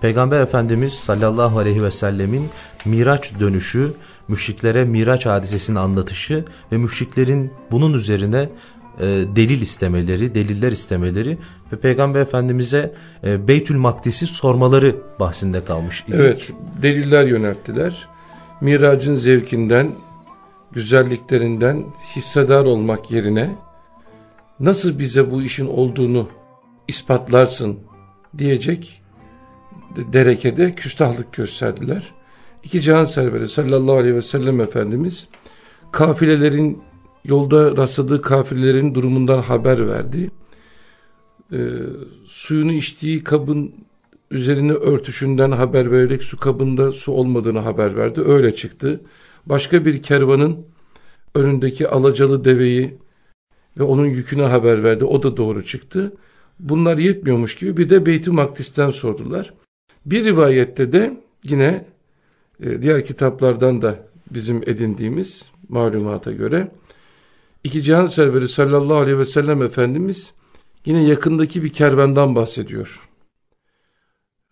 Peygamber Efendimiz sallallahu aleyhi ve sellemin Miraç dönüşü, müşriklere Miraç hadisesini anlatışı ve müşriklerin bunun üzerine e, delil istemeleri, deliller istemeleri ve Peygamber Efendimiz'e e, Beytül Makdis'i sormaları bahsinde kalmış idik. Evet, deliller yönelttiler. Miracın zevkinden, güzelliklerinden hissedar olmak yerine nasıl bize bu işin olduğunu ispatlarsın diyecek derekede küstahlık gösterdiler. İki can serveri sallallahu aleyhi ve sellem Efendimiz kafilelerin yolda rastladığı kafirlerin durumundan haber verdi. E, suyunu içtiği kabın üzerine örtüşünden haber vererek su kabında su olmadığını haber verdi. Öyle çıktı. Başka bir kervanın önündeki alacalı deveyi ve onun yüküne haber verdi. O da doğru çıktı. Bunlar yetmiyormuş gibi bir de Beyt-i Makdis'ten sordular. Bir rivayette de yine e, diğer kitaplardan da bizim edindiğimiz malumata göre İki cihan serveri sallallahu aleyhi ve sellem Efendimiz yine yakındaki bir kervandan bahsediyor.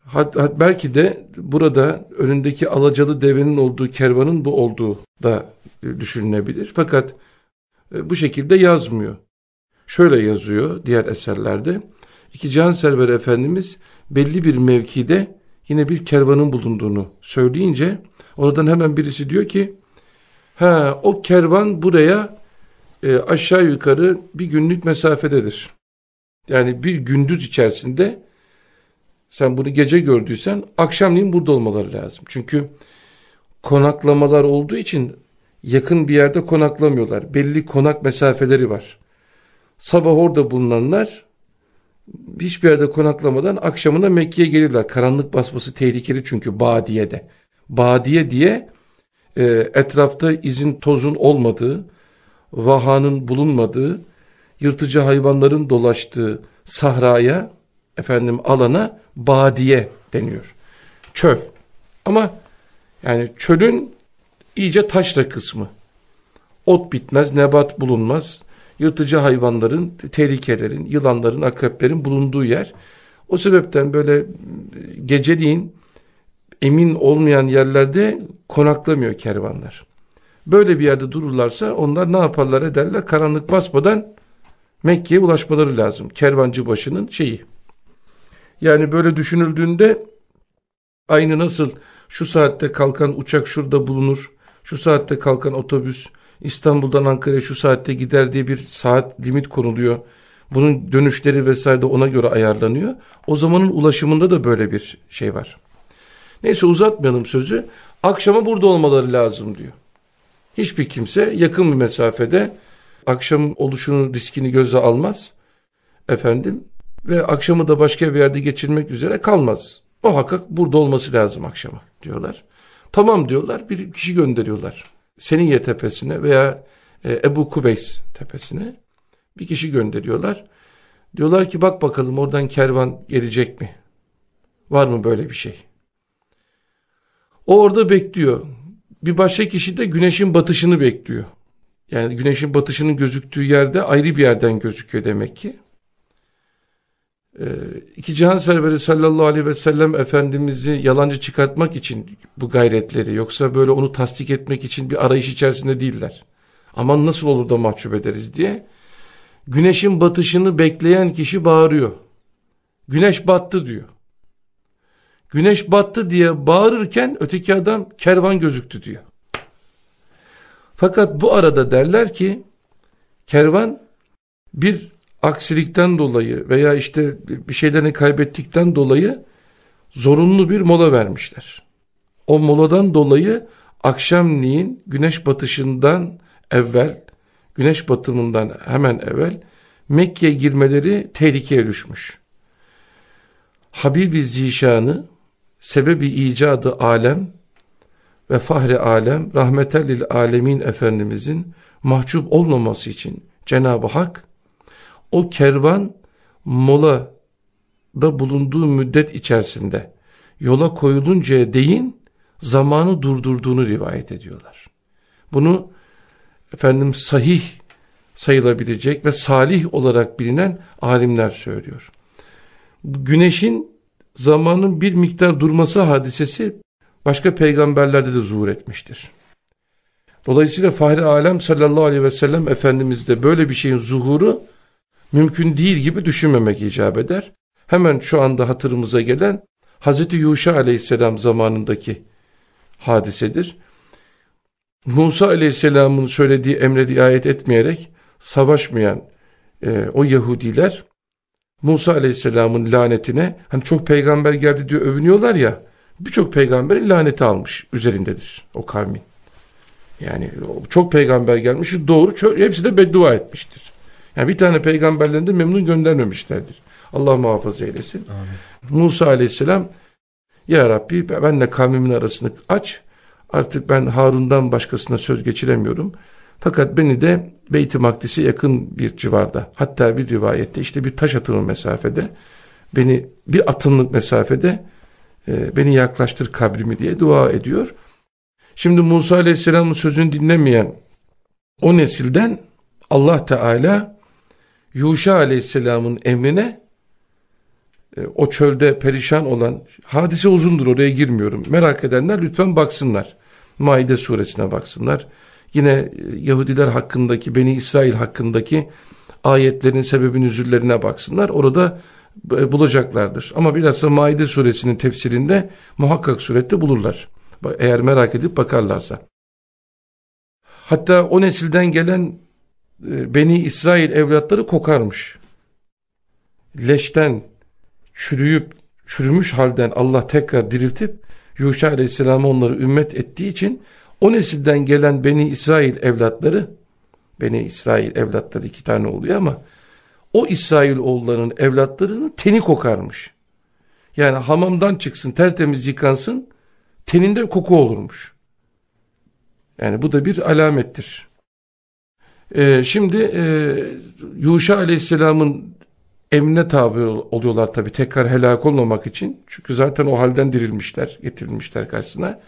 Hat, hat, belki de burada önündeki alacalı devenin olduğu kervanın bu olduğu da düşünülebilir. Fakat e, bu şekilde yazmıyor. Şöyle yazıyor diğer eserlerde. İki can server Efendimiz belli bir mevkide yine bir kervanın bulunduğunu söyleyince oradan hemen birisi diyor ki ha o kervan buraya e, aşağı yukarı bir günlük mesafededir. Yani bir gündüz içerisinde sen bunu gece gördüysen akşamleyin burada olmaları lazım. Çünkü konaklamalar olduğu için yakın bir yerde konaklamıyorlar. Belli konak mesafeleri var. Sabah orada bulunanlar hiçbir yerde konaklamadan akşamına Mekke'ye gelirler. Karanlık basması tehlikeli çünkü Badiye'de. Badiye diye e, etrafta izin tozun olmadığı, vahanın bulunmadığı, yırtıcı hayvanların dolaştığı sahraya, efendim alana badiye deniyor. Çöl. Ama yani çölün iyice taşra kısmı. Ot bitmez, nebat bulunmaz. Yırtıcı hayvanların, tehlikelerin, yılanların, akreplerin bulunduğu yer. O sebepten böyle geceliğin emin olmayan yerlerde konaklamıyor kervanlar. Böyle bir yerde dururlarsa onlar ne yaparlar ederler? Karanlık basmadan Mekke'ye ulaşmaları lazım. Kervancı başının şeyi. Yani böyle düşünüldüğünde aynı nasıl şu saatte kalkan uçak şurada bulunur, şu saatte kalkan otobüs İstanbul'dan Ankara'ya şu saatte gider diye bir saat limit konuluyor. Bunun dönüşleri vesaire de ona göre ayarlanıyor. O zamanın ulaşımında da böyle bir şey var. Neyse uzatmayalım sözü. Akşama burada olmaları lazım diyor. Hiçbir kimse yakın bir mesafede akşam oluşunun riskini göze almaz. Efendim ve akşamı da başka bir yerde geçirmek üzere kalmaz. Muhakkak burada olması lazım akşama diyorlar. Tamam diyorlar bir kişi gönderiyorlar. Seniye tepesine veya e, Ebu Kubeys tepesine bir kişi gönderiyorlar. Diyorlar ki bak bakalım oradan kervan gelecek mi? Var mı böyle bir şey? O orada bekliyor. Bir başka kişi de güneşin batışını bekliyor. Yani güneşin batışının gözüktüğü yerde ayrı bir yerden gözüküyor demek ki. Ee, iki cihan serveri sallallahu aleyhi ve sellem Efendimiz'i yalancı çıkartmak için bu gayretleri yoksa böyle onu tasdik etmek için bir arayış içerisinde değiller. Aman nasıl olur da mahcup ederiz diye. Güneşin batışını bekleyen kişi bağırıyor. Güneş battı diyor. Güneş battı diye bağırırken öteki adam kervan gözüktü diyor. Fakat bu arada derler ki kervan bir aksilikten dolayı veya işte bir şeylerini kaybettikten dolayı zorunlu bir mola vermişler. O moladan dolayı akşamleyin güneş batışından evvel, güneş batımından hemen evvel Mekke'ye girmeleri tehlikeye düşmüş. Habibi Zişan'ı sebebi icadı alem ve fahri alem rahmetellil alemin Efendimizin mahcup olmaması için Cenab-ı Hak o kervan mola da bulunduğu müddet içerisinde yola koyuluncaya değin zamanı durdurduğunu rivayet ediyorlar. Bunu efendim sahih sayılabilecek ve salih olarak bilinen alimler söylüyor. Güneşin zamanın bir miktar durması hadisesi başka peygamberlerde de zuhur etmiştir. Dolayısıyla Fahri Alem sallallahu aleyhi ve sellem Efendimiz'de böyle bir şeyin zuhuru mümkün değil gibi düşünmemek icap eder. Hemen şu anda hatırımıza gelen Hazreti Yuşa aleyhisselam zamanındaki hadisedir. Musa aleyhisselamın söylediği emre riayet etmeyerek savaşmayan e, o Yahudiler Musa aleyhisselamın lanetine hani çok peygamber geldi diyor övünüyorlar ya birçok peygamberin laneti almış üzerindedir o kavmin. Yani çok peygamber gelmiş doğru hepsi de beddua etmiştir. Yani bir tane peygamberlerini de memnun göndermemişlerdir. Allah muhafaza eylesin. Amin. Musa aleyhisselam ya Rabbi benle kavmimin arasını aç. Artık ben Harun'dan başkasına söz geçiremiyorum. Fakat beni de Beyt-i Makdis'e yakın bir civarda hatta bir rivayette işte bir taş atımı mesafede beni bir atımlık mesafede e, beni yaklaştır kabrimi diye dua ediyor. Şimdi Musa Aleyhisselam'ın sözünü dinlemeyen o nesilden Allah Teala Yuşa Aleyhisselam'ın emrine e, o çölde perişan olan hadise uzundur oraya girmiyorum. Merak edenler lütfen baksınlar. Maide suresine baksınlar. Yine e, Yahudiler hakkındaki Beni İsrail hakkındaki ayetlerin sebebin üzüllerine baksınlar. Orada e, bulacaklardır. Ama bilhassa Maide suresinin tefsirinde muhakkak surette bulurlar. Eğer merak edip bakarlarsa. Hatta o nesilden gelen Beni İsrail evlatları kokarmış. Leşten, çürüyüp çürümüş halden Allah tekrar diriltip Yuşa Aleyhisselam'a onları ümmet ettiği için o nesilden gelen Beni İsrail evlatları Beni İsrail evlatları iki tane oluyor ama o İsrail oğullarının evlatlarının teni kokarmış. Yani hamamdan çıksın tertemiz yıkansın teninde koku olurmuş. Yani bu da bir alamettir. Ee, şimdi e, Yuşa Aleyhisselam'ın emrine tabi oluyorlar tabi tekrar helak olmamak için. Çünkü zaten o halden dirilmişler, getirilmişler karşısına.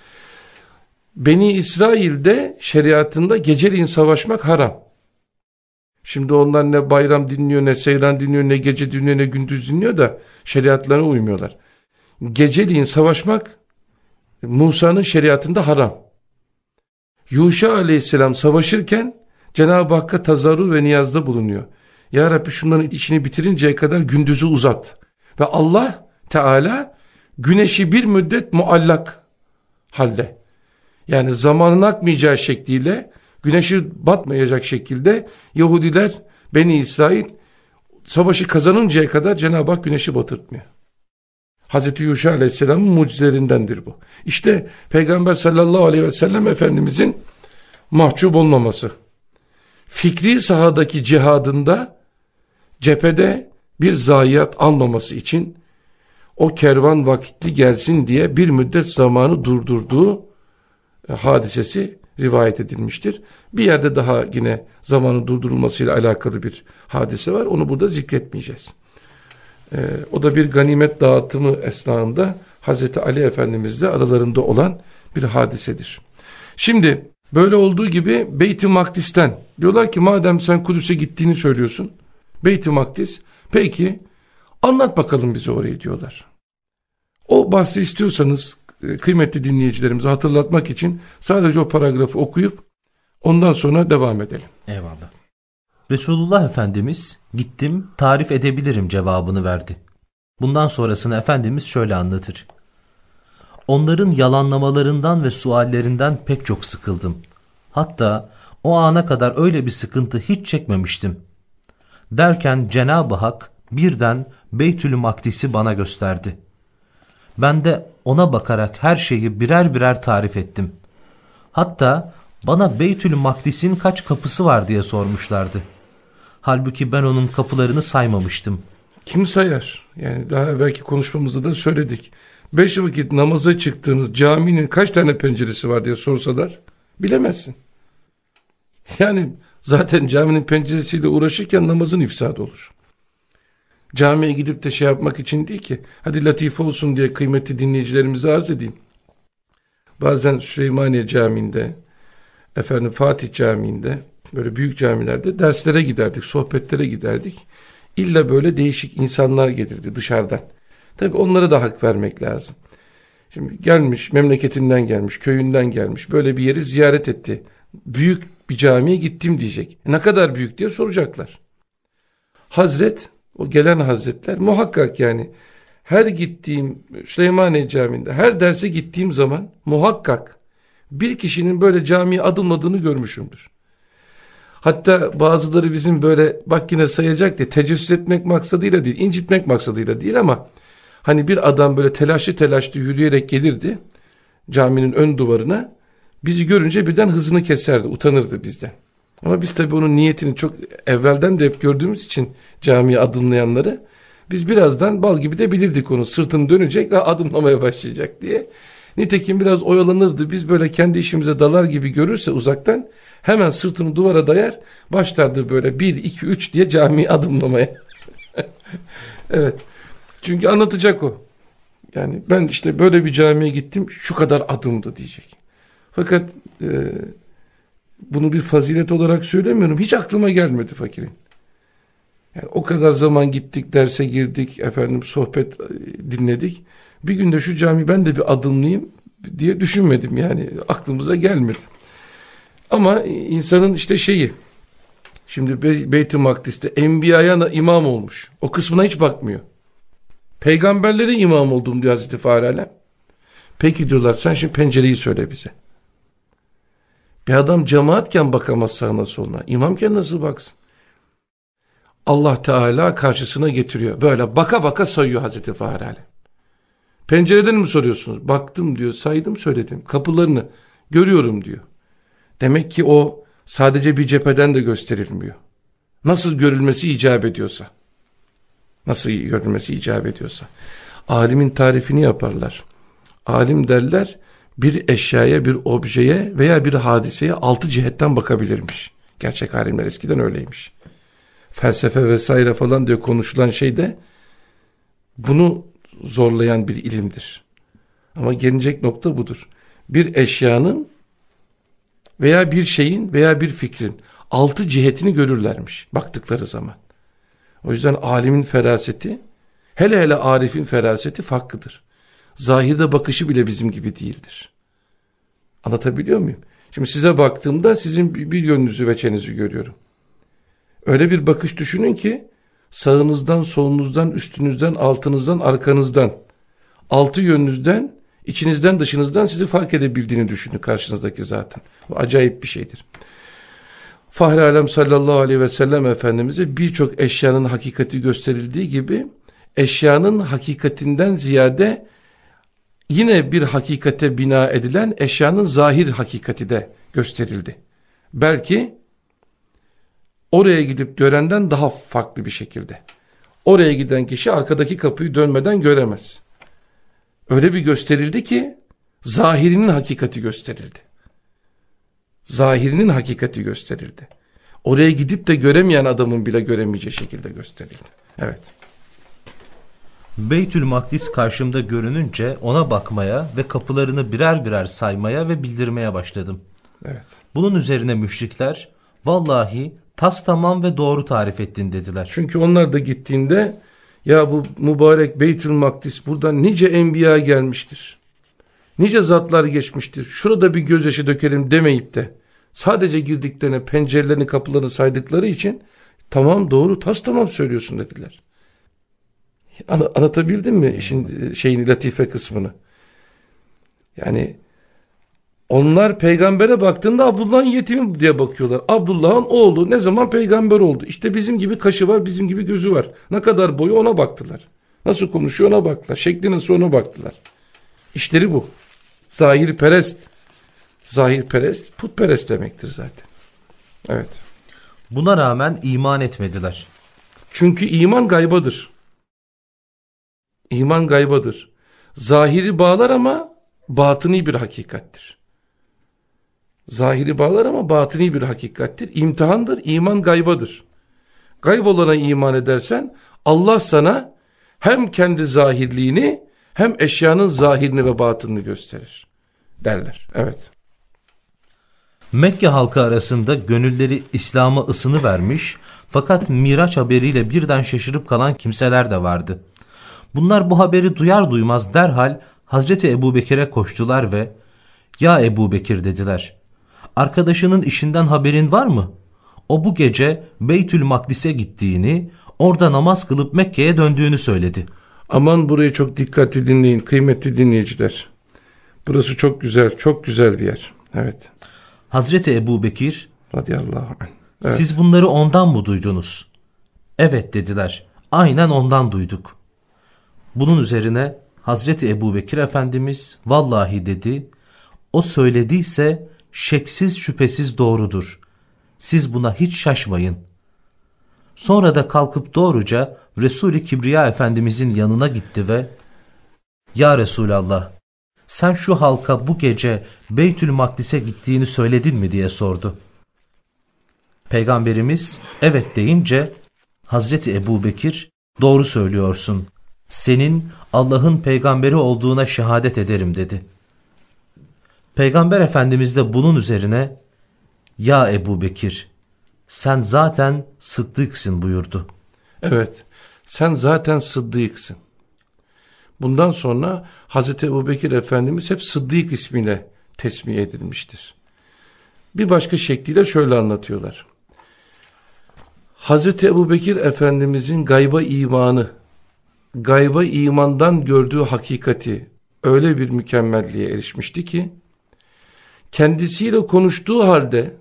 Beni İsrail'de şeriatında geceliğin savaşmak haram. Şimdi onlar ne bayram dinliyor, ne seyran dinliyor, ne gece dinliyor, ne gündüz dinliyor da şeriatlarına uymuyorlar. Geceliğin savaşmak Musa'nın şeriatında haram. Yuşa aleyhisselam savaşırken Cenab-ı Hakk'a tazarru ve niyazda bulunuyor. Ya Rabbi şunların işini bitirinceye kadar gündüzü uzat. Ve Allah Teala güneşi bir müddet muallak halde. Yani zamanın akmayacağı şekliyle güneşi batmayacak şekilde Yahudiler Beni İsrail savaşı kazanıncaya kadar Cenab-ı Hak güneşi batırtmıyor. Hazreti Yuşa Aleyhisselam'ın mucizelerindendir bu. İşte Peygamber sallallahu aleyhi ve sellem Efendimizin mahcup olmaması. Fikri sahadaki cihadında cephede bir zayiat almaması için o kervan vakitli gelsin diye bir müddet zamanı durdurduğu e, hadisesi rivayet edilmiştir. Bir yerde daha yine zamanın durdurulmasıyla alakalı bir hadise var. Onu burada zikretmeyeceğiz. Ee, o da bir ganimet dağıtımı esnasında Hazreti Ali Efendimizle aralarında olan bir hadisedir. Şimdi böyle olduğu gibi Beyt-i Makdis'ten diyorlar ki madem sen Kudüs'e gittiğini söylüyorsun Beyt-i Makdis. Peki anlat bakalım bize orayı diyorlar. O bahsi istiyorsanız e, kıymetli dinleyicilerimize hatırlatmak için sadece o paragrafı okuyup ondan sonra devam edelim. Eyvallah. Resulullah Efendimiz gittim tarif edebilirim cevabını verdi. Bundan sonrasını Efendimiz şöyle anlatır. Onların yalanlamalarından ve suallerinden pek çok sıkıldım. Hatta o ana kadar öyle bir sıkıntı hiç çekmemiştim. Derken Cenab-ı Hak birden Beytül Makdis'i bana gösterdi. Ben de ona bakarak her şeyi birer birer tarif ettim. Hatta bana Beytül Makdis'in kaç kapısı var diye sormuşlardı. Halbuki ben onun kapılarını saymamıştım. Kim sayar? Yani daha evvelki konuşmamızda da söyledik. Beş vakit namaza çıktığınız caminin kaç tane penceresi var diye sorsalar bilemezsin. Yani Zaten caminin penceresiyle uğraşırken namazın ifsad olur. Camiye gidip de şey yapmak için değil ki. Hadi latife olsun diye kıymetli dinleyicilerimize arz edeyim. Bazen Süleymaniye Camii'nde, efendim Fatih Camii'nde, böyle büyük camilerde derslere giderdik, sohbetlere giderdik. İlla böyle değişik insanlar gelirdi dışarıdan. Tabi onlara da hak vermek lazım. Şimdi gelmiş, memleketinden gelmiş, köyünden gelmiş, böyle bir yeri ziyaret etti. Büyük bir camiye gittim diyecek. E ne kadar büyük diye soracaklar. Hazret, o gelen hazretler muhakkak yani her gittiğim Süleymaniye Camii'nde her derse gittiğim zaman muhakkak bir kişinin böyle camiye adımladığını görmüşümdür. Hatta bazıları bizim böyle bak yine sayacak diye tecessüs etmek maksadıyla değil, incitmek maksadıyla değil ama hani bir adam böyle telaşlı telaşlı yürüyerek gelirdi caminin ön duvarına. Bizi görünce birden hızını keserdi, utanırdı bizden. Ama biz tabii onun niyetini çok evvelden de hep gördüğümüz için camiye adımlayanları biz birazdan bal gibi de bilirdik onu sırtını dönecek ve adımlamaya başlayacak diye. Nitekim biraz oyalanırdı. Biz böyle kendi işimize dalar gibi görürse uzaktan hemen sırtını duvara dayar başlardı böyle bir iki üç diye camiyi adımlamaya. evet. Çünkü anlatacak o. Yani ben işte böyle bir camiye gittim şu kadar adımdı diyecek. Fakat e, bunu bir fazilet olarak söylemiyorum. Hiç aklıma gelmedi fakirin. Yani o kadar zaman gittik, derse girdik, efendim sohbet e, dinledik. Bir günde şu cami ben de bir adımlayayım diye düşünmedim yani aklımıza gelmedi. Ama insanın işte şeyi şimdi Be Beyt-i Makdis'te Enbiya'ya imam olmuş. O kısmına hiç bakmıyor. Peygamberlere imam oldum diyor Hazreti Fahri. Peki diyorlar sen şimdi pencereyi söyle bize. Bir adam cemaatken bakamaz sağına soluna. İmamken nasıl baksın? Allah Teala karşısına getiriyor. Böyle baka baka sayıyor Hazreti Fahri Alem. Pencereden mi soruyorsunuz? Baktım diyor, saydım söyledim. Kapılarını görüyorum diyor. Demek ki o sadece bir cepheden de gösterilmiyor. Nasıl görülmesi icap ediyorsa. Nasıl görülmesi icap ediyorsa. Alimin tarifini yaparlar. Alim derler bir eşyaya, bir objeye veya bir hadiseye altı cihetten bakabilirmiş. Gerçek alimler eskiden öyleymiş. Felsefe vesaire falan diye konuşulan şey de bunu zorlayan bir ilimdir. Ama gelecek nokta budur. Bir eşyanın veya bir şeyin veya bir fikrin altı cihetini görürlermiş baktıkları zaman. O yüzden alimin feraseti, hele hele arifin feraseti farklıdır. Zahirde bakışı bile bizim gibi değildir. Anlatabiliyor muyum? Şimdi size baktığımda sizin bir yönünüzü ve çenizi görüyorum. Öyle bir bakış düşünün ki sağınızdan, solunuzdan, üstünüzden, altınızdan, arkanızdan, altı yönünüzden, içinizden, dışınızdan sizi fark edebildiğini düşünün karşınızdaki zaten. Bu acayip bir şeydir. Fahri Alem sallallahu aleyhi ve sellem Efendimiz'e birçok eşyanın hakikati gösterildiği gibi eşyanın hakikatinden ziyade yine bir hakikate bina edilen eşyanın zahir hakikati de gösterildi. Belki oraya gidip görenden daha farklı bir şekilde. Oraya giden kişi arkadaki kapıyı dönmeden göremez. Öyle bir gösterildi ki zahirinin hakikati gösterildi. Zahirinin hakikati gösterildi. Oraya gidip de göremeyen adamın bile göremeyeceği şekilde gösterildi. Evet. Beytül Makdis karşımda görününce ona bakmaya ve kapılarını birer birer saymaya ve bildirmeye başladım. Evet. Bunun üzerine müşrikler vallahi tas tamam ve doğru tarif ettin dediler. Çünkü onlar da gittiğinde ya bu mübarek Beytül Makdis buradan nice enbiya gelmiştir. Nice zatlar geçmiştir. Şurada bir gözyaşı dökelim demeyip de sadece girdiklerine pencerelerini kapılarını saydıkları için tamam doğru tas tamam söylüyorsun dediler. An anlatabildim mi işin şeyini latife kısmını? Yani onlar peygambere baktığında Abdullah'ın yetimi diye bakıyorlar. Abdullah'ın oğlu ne zaman peygamber oldu? İşte bizim gibi kaşı var, bizim gibi gözü var. Ne kadar boyu ona baktılar. Nasıl konuşuyor ona baktılar. Şekli nasıl ona baktılar. İşleri bu. Zahir perest. Zahir perest, putperest demektir zaten. Evet. Buna rağmen iman etmediler. Çünkü iman gaybadır. İman gaybadır. Zahiri bağlar ama batıni bir hakikattir. Zahiri bağlar ama batıni bir hakikattir. İmtihandır, iman gaybadır. Gayb olana iman edersen Allah sana hem kendi zahirliğini hem eşyanın zahirini ve batınını gösterir derler. Evet. Mekke halkı arasında gönülleri İslam'a ısını vermiş fakat Miraç haberiyle birden şaşırıp kalan kimseler de vardı. Bunlar bu haberi duyar duymaz derhal Hazreti Ebu Bekir'e koştular ve ''Ya Ebu Bekir'' dediler. ''Arkadaşının işinden haberin var mı? O bu gece Beytül Makdis'e gittiğini, orada namaz kılıp Mekke'ye döndüğünü söyledi.'' Aman burayı çok dikkatli dinleyin kıymetli dinleyiciler. Burası çok güzel, çok güzel bir yer. Evet. Hazreti Ebu Bekir radıyallahu anh. Evet. Siz bunları ondan mı duydunuz? Evet dediler. Aynen ondan duyduk. Bunun üzerine Hazreti Ebu Bekir Efendimiz vallahi dedi. O söylediyse şeksiz şüphesiz doğrudur. Siz buna hiç şaşmayın. Sonra da kalkıp doğruca Resul-i Kibriya Efendimizin yanına gitti ve Ya Resulallah sen şu halka bu gece Beytül Makdis'e gittiğini söyledin mi diye sordu. Peygamberimiz evet deyince Hazreti Ebu Bekir doğru söylüyorsun. Senin Allah'ın peygamberi olduğuna şehadet ederim dedi. Peygamber Efendimiz de bunun üzerine ya Ebu Bekir sen zaten sıddıksın buyurdu. Evet sen zaten sıddıksın. Bundan sonra Hazreti Ebu Bekir Efendimiz hep Sıddık ismiyle tesmiye edilmiştir. Bir başka şekliyle şöyle anlatıyorlar. Hazreti Ebu Bekir Efendimizin gayba imanı, gayba imandan gördüğü hakikati öyle bir mükemmelliğe erişmişti ki, kendisiyle konuştuğu halde,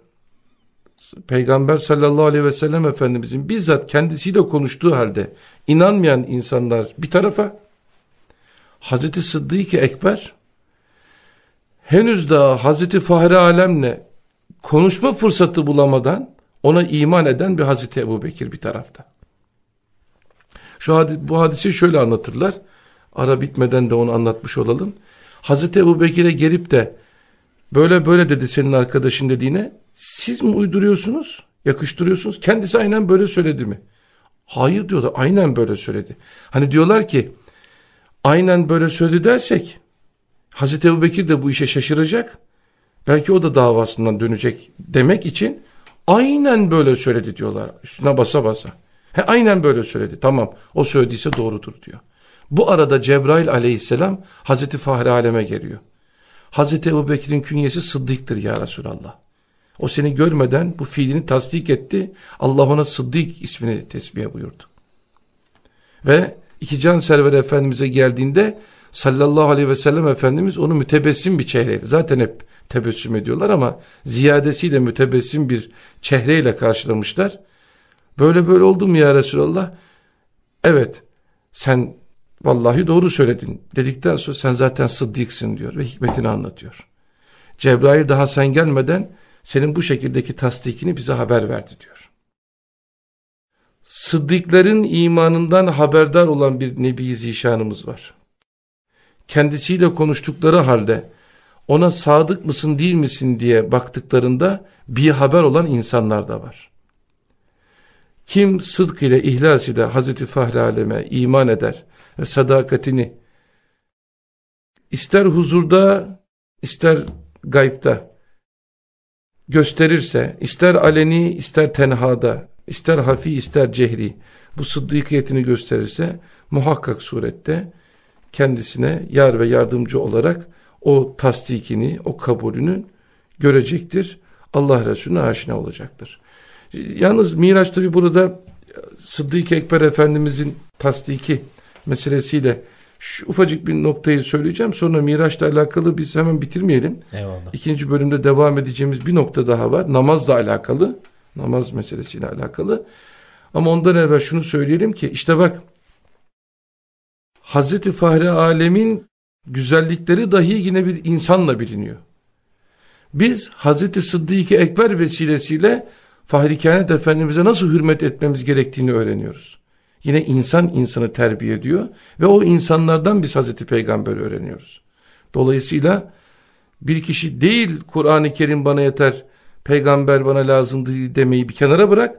Peygamber sallallahu aleyhi ve sellem Efendimizin bizzat kendisiyle konuştuğu halde inanmayan insanlar bir tarafa, Hazreti Sıddık Ekber henüz daha Hazreti Fahri Alem'le konuşma fırsatı bulamadan ona iman eden bir Hazreti Ebu Bekir bir tarafta. Şu hadis, bu hadisi şöyle anlatırlar. Ara bitmeden de onu anlatmış olalım. Hazreti Ebu Bekir'e gelip de böyle böyle dedi senin arkadaşın dediğine siz mi uyduruyorsunuz? Yakıştırıyorsunuz. Kendisi aynen böyle söyledi mi? Hayır diyorlar. Aynen böyle söyledi. Hani diyorlar ki aynen böyle söyledi dersek Hazreti Ebu Bekir de bu işe şaşıracak. Belki o da davasından dönecek demek için aynen böyle söyledi diyorlar. Üstüne basa basa. He, aynen böyle söyledi. Tamam o söylediyse doğrudur diyor. Bu arada Cebrail aleyhisselam Hazreti Fahri Aleme geliyor. Hazreti Ebu Bekir'in künyesi Sıddık'tır ya Resulallah. O seni görmeden bu fiilini tasdik etti. Allah ona Sıddık ismini tesbih buyurdu. Ve iki can server Efendimiz'e geldiğinde sallallahu aleyhi ve sellem Efendimiz onu mütebessim bir çehreyle zaten hep tebessüm ediyorlar ama ziyadesiyle mütebessim bir çehreyle karşılamışlar. Böyle böyle oldu mu ya Resulallah? Evet sen vallahi doğru söyledin dedikten sonra sen zaten sıddıksın diyor ve hikmetini anlatıyor. Cebrail daha sen gelmeden senin bu şekildeki tasdikini bize haber verdi diyor. Sıddıkların imanından haberdar olan bir Nebi Zişanımız var. Kendisiyle konuştukları halde ona sadık mısın değil misin diye baktıklarında bir haber olan insanlar da var. Kim sıdk ile ihlas ile Hazreti Fahri Aleme iman eder ve sadakatini ister huzurda ister gaybda gösterirse ister aleni ister tenhada ister hafi ister cehri bu sıddıkiyetini gösterirse muhakkak surette kendisine yar ve yardımcı olarak o tasdikini, o kabulünü görecektir. Allah Resulüne aşina olacaktır. Yalnız Miraç tabi burada Sıddık Ekber Efendimizin tasdiki meselesiyle şu ufacık bir noktayı söyleyeceğim. Sonra Miraç'la alakalı biz hemen bitirmeyelim. Eyvallah. İkinci bölümde devam edeceğimiz bir nokta daha var. Namazla alakalı. Namaz meselesiyle alakalı. Ama ondan evvel şunu söyleyelim ki işte bak Hazreti Fahri Alem'in güzellikleri dahi yine bir insanla biliniyor. Biz Hazreti Sıddık Ekber vesilesiyle Fahri Kainat Efendimiz'e nasıl hürmet etmemiz gerektiğini öğreniyoruz. Yine insan insanı terbiye ediyor ve o insanlardan biz Hazreti Peygamber'i öğreniyoruz. Dolayısıyla bir kişi değil Kur'an-ı Kerim bana yeter, peygamber bana lazım demeyi bir kenara bırak.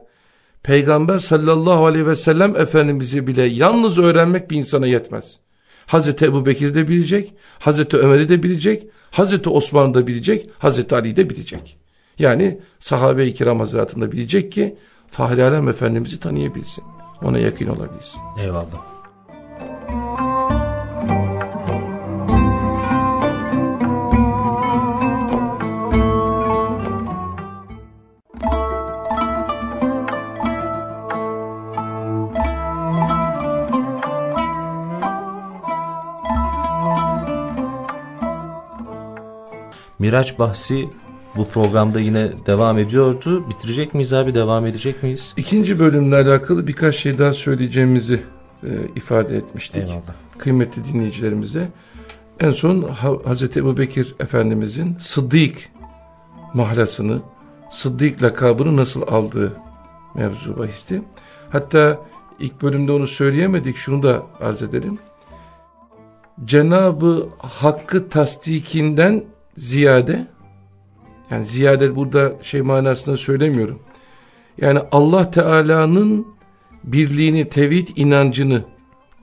Peygamber sallallahu aleyhi ve sellem Efendimiz'i bile yalnız öğrenmek bir insana yetmez. Hazreti Ebu Bekir'i de bilecek, Hazreti Ömer'i de bilecek, Hazreti Osman'ı da bilecek, Hazreti Ali'yi de bilecek. Yani sahabe-i kiram hazretinde bilecek ki Fahri Alem Efendimiz'i tanıyabilsin. Ona yakın olabilsin. Eyvallah. Miraç bahsi bu programda yine devam ediyordu. Bitirecek miyiz abi? Devam edecek miyiz? İkinci bölümle alakalı birkaç şey daha söyleyeceğimizi e, ifade etmiştik. Eyvallah. Kıymetli dinleyicilerimize. En son Hazreti Ebu Bekir Efendimizin Sıddık mahlasını, Sıddık lakabını nasıl aldığı mevzu bahisti. Hatta ilk bölümde onu söyleyemedik, şunu da arz edelim. Cenabı Hakk'ı tasdikinden ziyade, yani ziyade burada şey manasında söylemiyorum. Yani Allah Teala'nın birliğini, tevhid inancını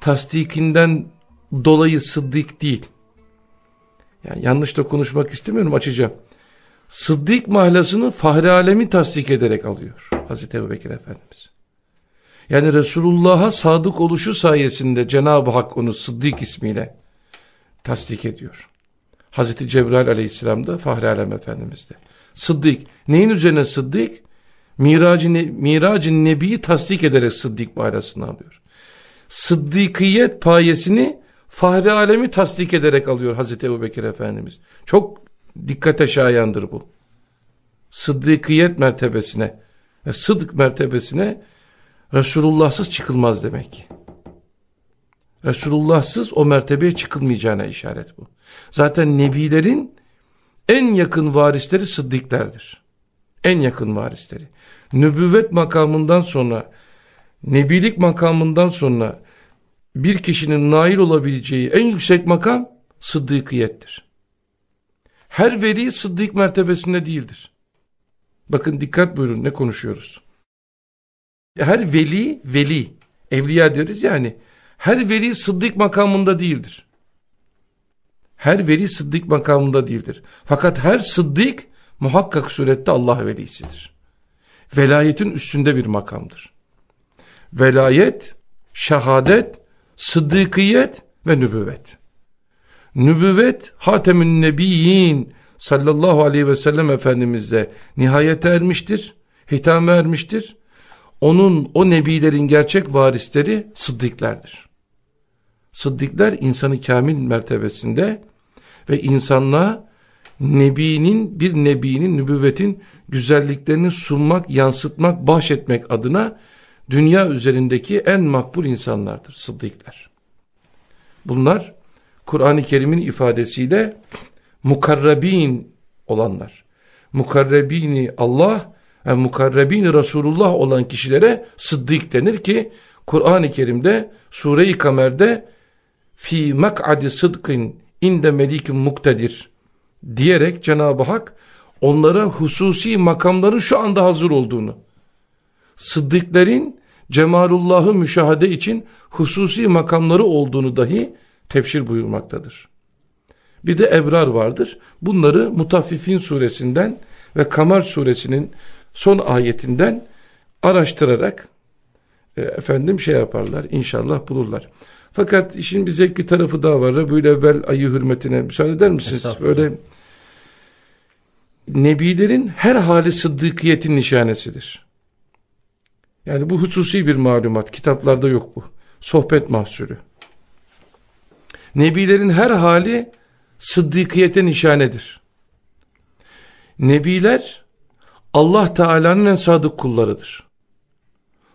tasdikinden dolayı sıddık değil. Yani yanlış da konuşmak istemiyorum açacağım. Sıddık mahlasını Fahri Alemi tasdik ederek alıyor Hazreti Ebu Bekir Efendimiz. Yani Resulullah'a sadık oluşu sayesinde Cenab-ı Hak onu Sıddık ismiyle tasdik ediyor. Hazreti Cebrail aleyhisselam da Fahri Alem Efendimiz de. Sıddık. Neyin üzerine Sıddık? Miracı, Miracı Nebi'yi tasdik ederek Sıddık mahlasını alıyor. Sıddıkiyet payesini Fahri Alemi tasdik ederek alıyor Hazreti Ebu Bekir Efendimiz. Çok dikkate şayandır bu. Sıddıkiyet mertebesine ve sıddık mertebesine Resulullahsız çıkılmaz demek ki. Resulullahsız o mertebeye çıkılmayacağına işaret bu. Zaten nebilerin en yakın varisleri sıddıklardır. En yakın varisleri. Nübüvvet makamından sonra, nebilik makamından sonra bir kişinin nail olabileceği en yüksek makam sıddıkiyettir. Her veli sıddık mertebesinde değildir. Bakın dikkat buyurun ne konuşuyoruz. Her veli, veli, evliya diyoruz yani. Her veli sıddık makamında değildir. Her veli sıddık makamında değildir. Fakat her sıddık muhakkak surette Allah velisidir. Velayetin üstünde bir makamdır. Velayet, şehadet, sıddıkiyet ve nübüvvet. Nübüvvet Hatemün Nebiyyin sallallahu aleyhi ve sellem Efendimiz'de nihayete ermiştir, hitame ermiştir. Onun o nebilerin gerçek varisleri sıddıklardır. Sıddıklar insanı kamil mertebesinde ve insanlığa nebinin bir nebinin nübüvvetin güzelliklerini sunmak, yansıtmak, bahşetmek adına dünya üzerindeki en makbul insanlardır sıddıklar. Bunlar Kur'an-ı Kerim'in ifadesiyle mukarrabin olanlar. Mukarrabini Allah ve mukarrabini Resulullah olan kişilere sıddık denir ki Kur'an-ı Kerim'de Sure-i Kamer'de fi mak'adi sıdkın inde melikin muktedir diyerek Cenab-ı Hak onlara hususi makamların şu anda hazır olduğunu sıddıkların cemalullahı müşahede için hususi makamları olduğunu dahi tefsir buyurmaktadır. Bir de ebrar vardır. Bunları Mutaffifin suresinden ve Kamer suresinin son ayetinden araştırarak e, efendim şey yaparlar inşallah bulurlar. Fakat işin bir zevkli tarafı daha var. Böyle evvel ayı hürmetine müsaade eder misiniz? Böyle nebilerin her hali sıddıkiyetin nişanesidir. Yani bu hususi bir malumat. Kitaplarda yok bu. Sohbet mahsulü. Nebilerin her hali sıddıkiyete nişanedir. Nebiler Allah Teala'nın en sadık kullarıdır.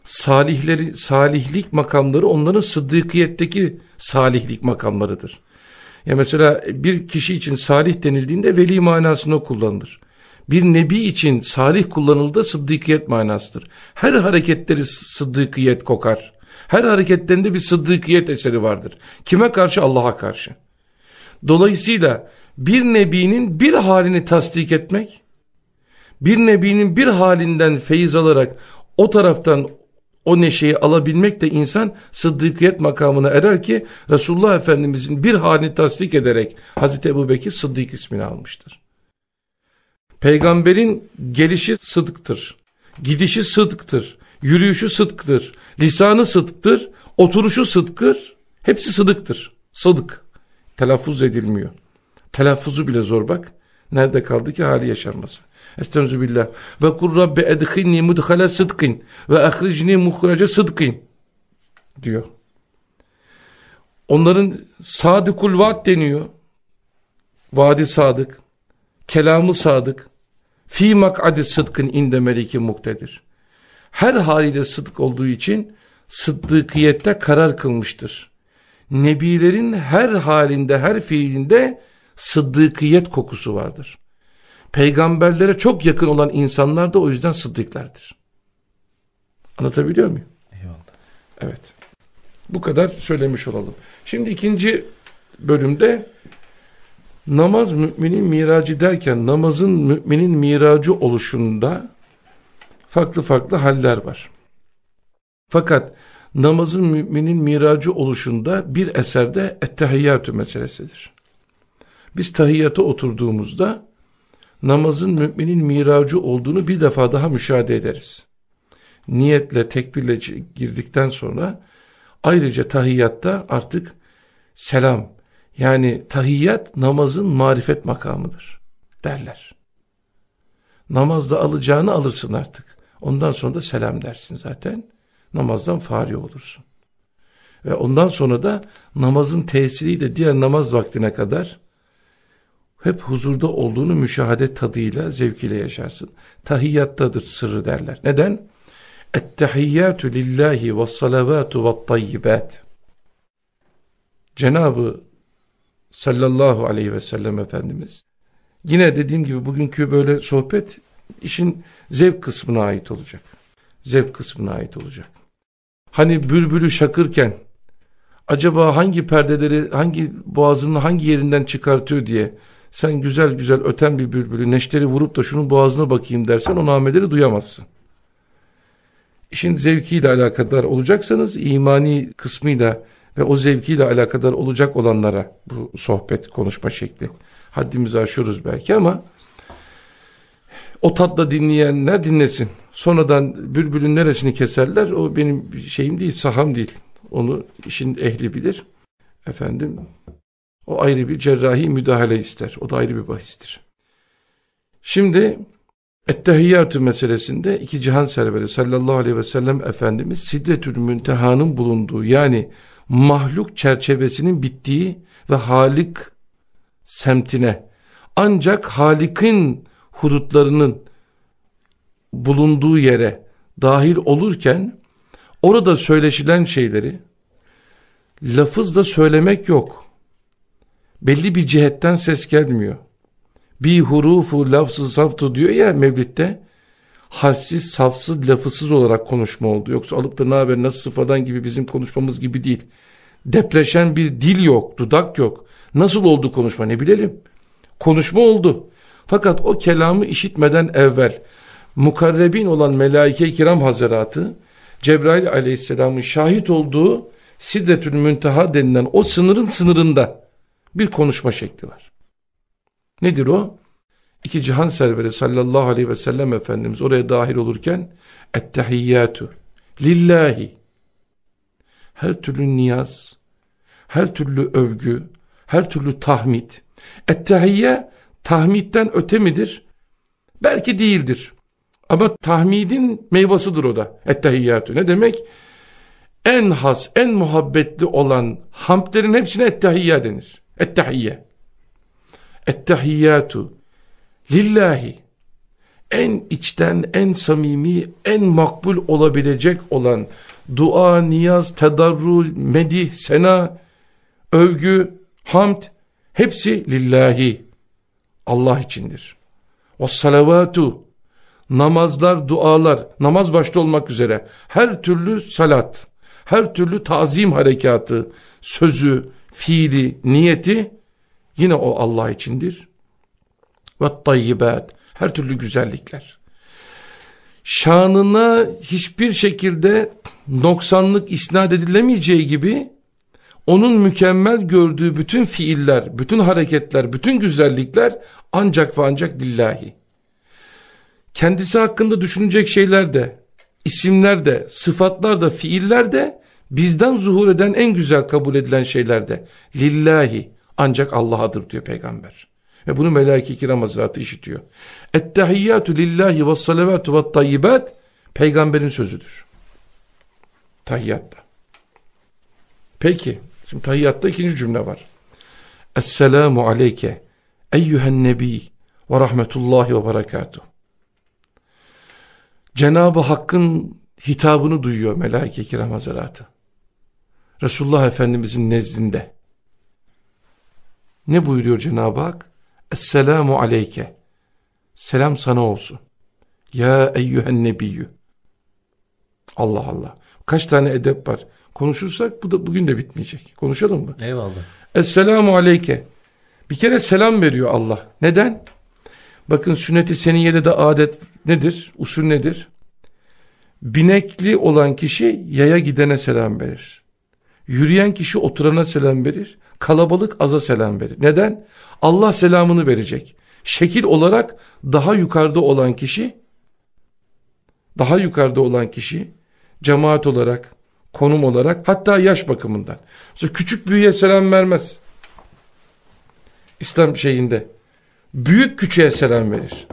Salihleri, salihlik makamları onların sıddıkiyetteki salihlik makamlarıdır. Ya mesela bir kişi için salih denildiğinde veli manasında kullanılır. Bir nebi için salih kullanıldığı sıddıkiyet manasıdır. Her hareketleri sıddıkiyet kokar. Her hareketlerinde bir sıddıkiyet eseri vardır. Kime karşı? Allah'a karşı. Dolayısıyla bir nebinin bir halini tasdik etmek, bir nebinin bir halinden feyiz alarak o taraftan o neşeyi alabilmek de insan sıddıkiyet makamına erer ki Resulullah Efendimizin bir halini tasdik ederek Hazreti Ebu Bekir Sıddık ismini almıştır. Peygamberin gelişi sıdıktır, gidişi sıdıktır, yürüyüşü sıdktır, lisanı sıdktır, oturuşu sıdktır, hepsi sıdıktır. Sıdık. Telaffuz edilmiyor. Telaffuzu bile zor bak. Nerede kaldı ki hali yaşanması. Estaizu billah. Ve kur rabbi edkhilni mudhala sıdkın ve ahricni muhrece sıdkın diyor. Onların sadıkul vaat deniyor. Vadi sadık. kelamı sadık, fi mak'adi sıdkın inde meliki muktedir. Her haliyle sıdk olduğu için sıddıkiyette karar kılmıştır. Nebilerin her halinde, her fiilinde sıddıkiyet kokusu vardır. Peygamberlere çok yakın olan insanlar da o yüzden sıddıklardır. Anlatabiliyor muyum? Eyvallah. Evet. Bu kadar söylemiş olalım. Şimdi ikinci bölümde namaz müminin miracı derken namazın müminin miracı oluşunda farklı farklı haller var. Fakat namazın müminin miracı oluşunda bir eserde ettehiyyatü meselesidir. Biz tahiyyata oturduğumuzda namazın müminin miracı olduğunu bir defa daha müşahede ederiz. Niyetle, tekbirle girdikten sonra ayrıca tahiyyatta artık selam yani tahiyyat namazın marifet makamıdır derler. Namazda alacağını alırsın artık. Ondan sonra da selam dersin zaten. Namazdan fari olursun. Ve ondan sonra da namazın tesiriyle diğer namaz vaktine kadar hep huzurda olduğunu müşahede tadıyla, zevkiyle yaşarsın. Tahiyyattadır sırrı derler. Neden? Ettehiyyatü lillahi ve salavatu ve tayyibat. Cenabı sallallahu aleyhi ve sellem Efendimiz yine dediğim gibi bugünkü böyle sohbet işin zevk kısmına ait olacak. Zevk kısmına ait olacak. Hani bülbülü şakırken acaba hangi perdeleri hangi boğazının hangi yerinden çıkartıyor diye sen güzel güzel öten bir bülbülü neşteri vurup da şunun boğazına bakayım dersen o nameleri duyamazsın. İşin zevkiyle alakadar olacaksanız imani kısmıyla ve o zevkiyle alakadar olacak olanlara bu sohbet konuşma şekli. Haddimizi aşıyoruz belki ama o tatla dinleyenler dinlesin. Sonradan bülbülün neresini keserler o benim şeyim değil saham değil. Onu işin ehli bilir. Efendim o ayrı bir cerrahi müdahale ister. O da ayrı bir bahistir. Şimdi Ettehiyyatü meselesinde iki cihan serveri sallallahu aleyhi ve sellem Efendimiz Sidretül Münteha'nın bulunduğu yani mahluk çerçevesinin bittiği ve Halik semtine ancak Halik'in hudutlarının bulunduğu yere dahil olurken orada söyleşilen şeyleri lafızla söylemek yok. Belli bir cihetten ses gelmiyor. Bir hurufu lafzı saftu diyor ya Mevlid'de harfsiz, safsız, lafısız olarak konuşma oldu. Yoksa alıp da ne haber nasıl sıfadan gibi bizim konuşmamız gibi değil. Depreşen bir dil yok, dudak yok. Nasıl oldu konuşma ne bilelim. Konuşma oldu. Fakat o kelamı işitmeden evvel mukarrebin olan melaike-i kiram hazaratı Cebrail aleyhisselamın şahit olduğu Sidretül Münteha denilen o sınırın sınırında bir konuşma şekli var. Nedir o? İki cihan serveri sallallahu aleyhi ve sellem Efendimiz oraya dahil olurken ettehiyyatü lillahi her türlü niyaz, her türlü övgü, her türlü tahmid. Ettehiyye tahmidden öte midir? Belki değildir. Ama tahmidin meyvasıdır o da. Ettehiyyatü. Ne demek? En has, en muhabbetli olan hamdlerin hepsine ettehiyya denir. Ettehiyye. Ettehiyyatu lillahi en içten, en samimi, en makbul olabilecek olan dua, niyaz, tedarru, medih, sena, övgü, hamd hepsi lillahi. Allah içindir. O salavatu namazlar, dualar, namaz başta olmak üzere her türlü salat, her türlü tazim harekatı, sözü, fiili, niyeti yine o Allah içindir. Ve tayyibat, her türlü güzellikler. Şanına hiçbir şekilde noksanlık isnat edilemeyeceği gibi onun mükemmel gördüğü bütün fiiller, bütün hareketler, bütün güzellikler ancak ve ancak lillahi. Kendisi hakkında düşünecek şeyler de, isimler de, sıfatlar da, fiiller de bizden zuhur eden en güzel kabul edilen şeyler de lillahi ancak Allah'adır diyor peygamber. Ve bunu melaike-i kiram hazretleri işitiyor. Ettehiyyatü lillahi ve salavatü ve tayyibat peygamberin sözüdür. Tahiyyatta. Peki. Şimdi tahiyyatta ikinci cümle var. Esselamu aleyke eyyühen nebi ve rahmetullahi ve berekatuhu. Cenab-ı Hakk'ın hitabını duyuyor melaike kiram hazaratı. Resulullah Efendimizin nezdinde. Ne buyuruyor Cenab-ı Hak? Esselamu aleyke. Selam sana olsun. Ya eyyühen nebiyyü. Allah Allah. Kaç tane edep var. Konuşursak bu da bugün de bitmeyecek. Konuşalım mı? Eyvallah. Esselamu aleyke. Bir kere selam veriyor Allah. Neden? Bakın sünnet-i seniyede de adet nedir? Usul nedir? Binekli olan kişi yaya gidene selam verir. Yürüyen kişi oturana selam verir. Kalabalık aza selam verir. Neden? Allah selamını verecek. Şekil olarak daha yukarıda olan kişi daha yukarıda olan kişi cemaat olarak, konum olarak hatta yaş bakımından. Mesela küçük büyüğe selam vermez. İslam şeyinde. Büyük küçüğe selam verir.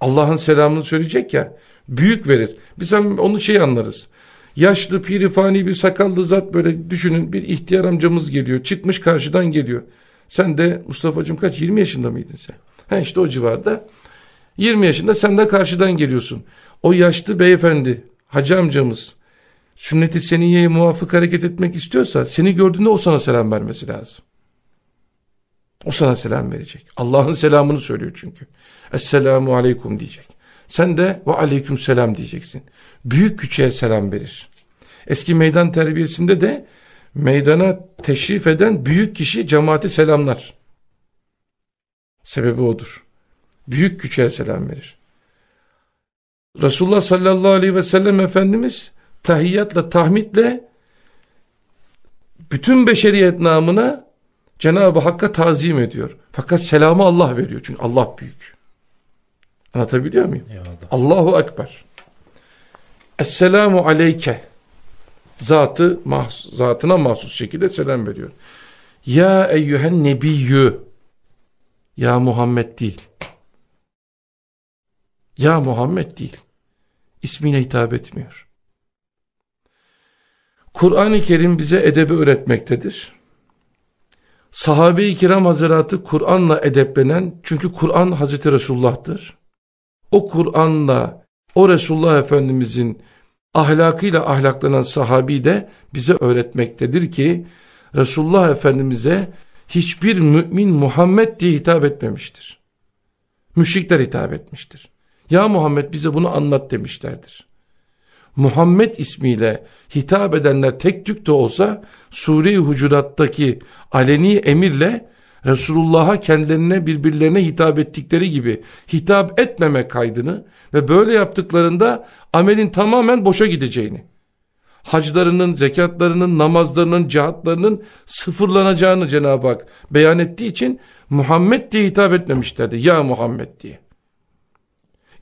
Allah'ın selamını söyleyecek ya. Büyük verir. Biz onu şey anlarız. Yaşlı, pirifani bir sakallı zat böyle düşünün bir ihtiyar amcamız geliyor. Çıkmış karşıdan geliyor. Sen de Mustafa'cığım kaç 20 yaşında mıydın sen? Ha işte o civarda. 20 yaşında sen de karşıdan geliyorsun. O yaşlı beyefendi, hacı amcamız sünnet-i seniyeye muvafık hareket etmek istiyorsa seni gördüğünde o sana selam vermesi lazım. O sana selam verecek. Allah'ın selamını söylüyor çünkü. Esselamu aleyküm diyecek. Sen de ve aleyküm selam diyeceksin. Büyük küçüğe selam verir. Eski meydan terbiyesinde de meydana teşrif eden büyük kişi cemaati selamlar. Sebebi odur. Büyük küçüğe selam verir. Resulullah sallallahu aleyhi ve sellem Efendimiz tahiyyatla, tahmidle bütün beşeriyet namına Cenab-ı Hakk'a tazim ediyor. Fakat selamı Allah veriyor. Çünkü Allah büyük. Anlatabiliyor muyum? Eyvallah. Allahu Ekber. Esselamu aleyke. Zatı, mahsus, zatına mahsus şekilde selam veriyor. Ya eyyühen nebiyyü. Ya Muhammed değil. Ya Muhammed değil. İsmine hitap etmiyor. Kur'an-ı Kerim bize edebi öğretmektedir. Sahabe-i kiram hazıratı Kur'an'la edeplenen, çünkü Kur'an Hazreti Resulullah'tır. O Kur'an'la, o Resulullah Efendimizin ahlakıyla ahlaklanan sahabi de bize öğretmektedir ki, Resulullah Efendimiz'e hiçbir mümin Muhammed diye hitap etmemiştir. Müşrikler hitap etmiştir. Ya Muhammed bize bunu anlat demişlerdir. Muhammed ismiyle hitap edenler tek tük de olsa Sure-i Hucurat'taki aleni emirle Resulullah'a kendilerine birbirlerine hitap ettikleri gibi hitap etmeme kaydını ve böyle yaptıklarında amelin tamamen boşa gideceğini, haclarının, zekatlarının, namazlarının, cihatlarının sıfırlanacağını Cenab-ı Hak beyan ettiği için Muhammed diye hitap etmemişlerdi. Ya Muhammed diye.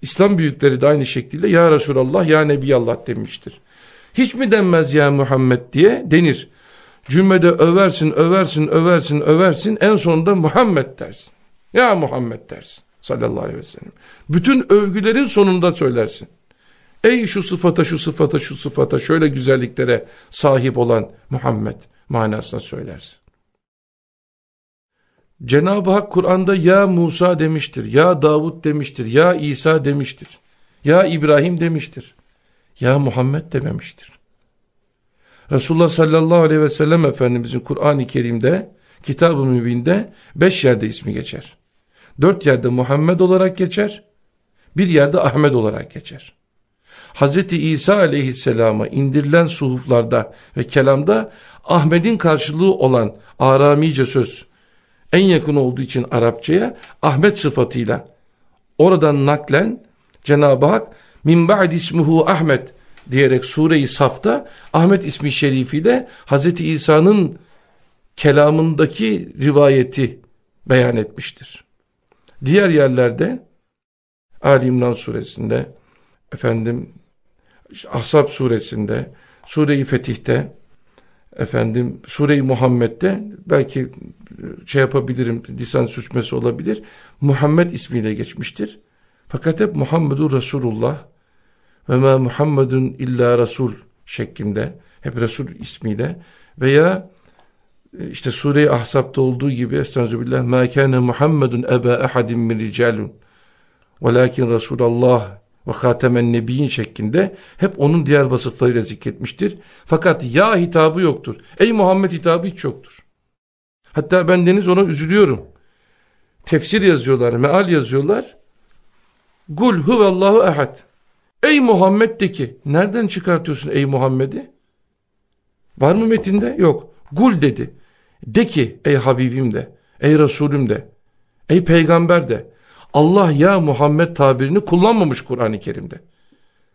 İslam büyükleri de aynı şekilde ya Resulallah ya Nebiyallah demiştir. Hiç mi denmez ya Muhammed diye denir. Cümlede översin, översin, översin, översin en sonunda Muhammed dersin. Ya Muhammed dersin sallallahu aleyhi ve sellem. Bütün övgülerin sonunda söylersin. Ey şu sıfata, şu sıfata, şu sıfata, şöyle güzelliklere sahip olan Muhammed manasına söylersin. Cenab-ı Hak Kur'an'da ya Musa demiştir, ya Davud demiştir, ya İsa demiştir, ya İbrahim demiştir, ya Muhammed dememiştir. Resulullah sallallahu aleyhi ve sellem Efendimizin Kur'an-ı Kerim'de, Kitab-ı Mübin'de beş yerde ismi geçer. Dört yerde Muhammed olarak geçer, bir yerde Ahmet olarak geçer. Hz. İsa aleyhisselama indirilen suhuflarda ve kelamda Ahmet'in karşılığı olan Aramice söz, en yakın olduğu için Arapçaya Ahmet sıfatıyla oradan naklen Cenab-ı Hak min ba'd ismuhu Ahmet diyerek Sure-i Saf'ta Ahmet ismi şerifiyle Hz. İsa'nın kelamındaki rivayeti beyan etmiştir. Diğer yerlerde Ali İmran suresinde efendim Ahzab suresinde Sure-i Fetih'te efendim Sure-i Muhammed'de belki şey yapabilirim lisan suçması olabilir. Muhammed ismiyle geçmiştir. Fakat hep Muhammedur Resulullah ve ma Muhammedun illa Resul şeklinde hep Resul ismiyle veya e, işte Sure-i Ahzab'da olduğu gibi Estağfirullah ma kana Muhammedun eba ahadin min ricalun Velakin Resulallah ve Hatemen Nebiyin şeklinde hep onun diğer vasıflarıyla zikretmiştir. Fakat ya hitabı yoktur. Ey Muhammed hitabı hiç yoktur. Hatta ben Deniz ona üzülüyorum. Tefsir yazıyorlar, meal yazıyorlar. Gul huvallahu ehad. Ey Muhammed de ki, nereden çıkartıyorsun ey Muhammed'i? Var mı metinde? Yok. Gul dedi. De ki ey Habibim de, ey Resulüm de, ey Peygamber de. Allah ya Muhammed tabirini kullanmamış Kur'an-ı Kerim'de.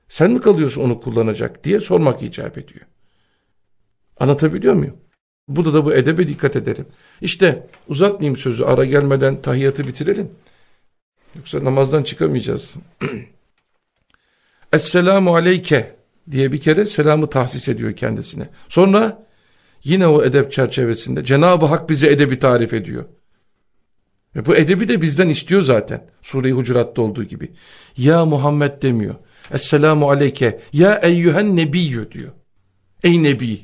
Sen mi kalıyorsun onu kullanacak diye sormak icap ediyor. Anlatabiliyor muyum? Burada da bu edebe dikkat edelim. İşte uzatmayayım sözü ara gelmeden tahiyyatı bitirelim. Yoksa namazdan çıkamayacağız. Esselamu aleyke diye bir kere selamı tahsis ediyor kendisine. Sonra yine o edep çerçevesinde Cenab-ı Hak bize edebi tarif ediyor. Ve bu edebi de bizden istiyor zaten. Sure-i Hucurat'ta olduğu gibi. Ya Muhammed demiyor. Esselamu aleyke. Ya eyyühen nebiyyü diyor. Ey nebi.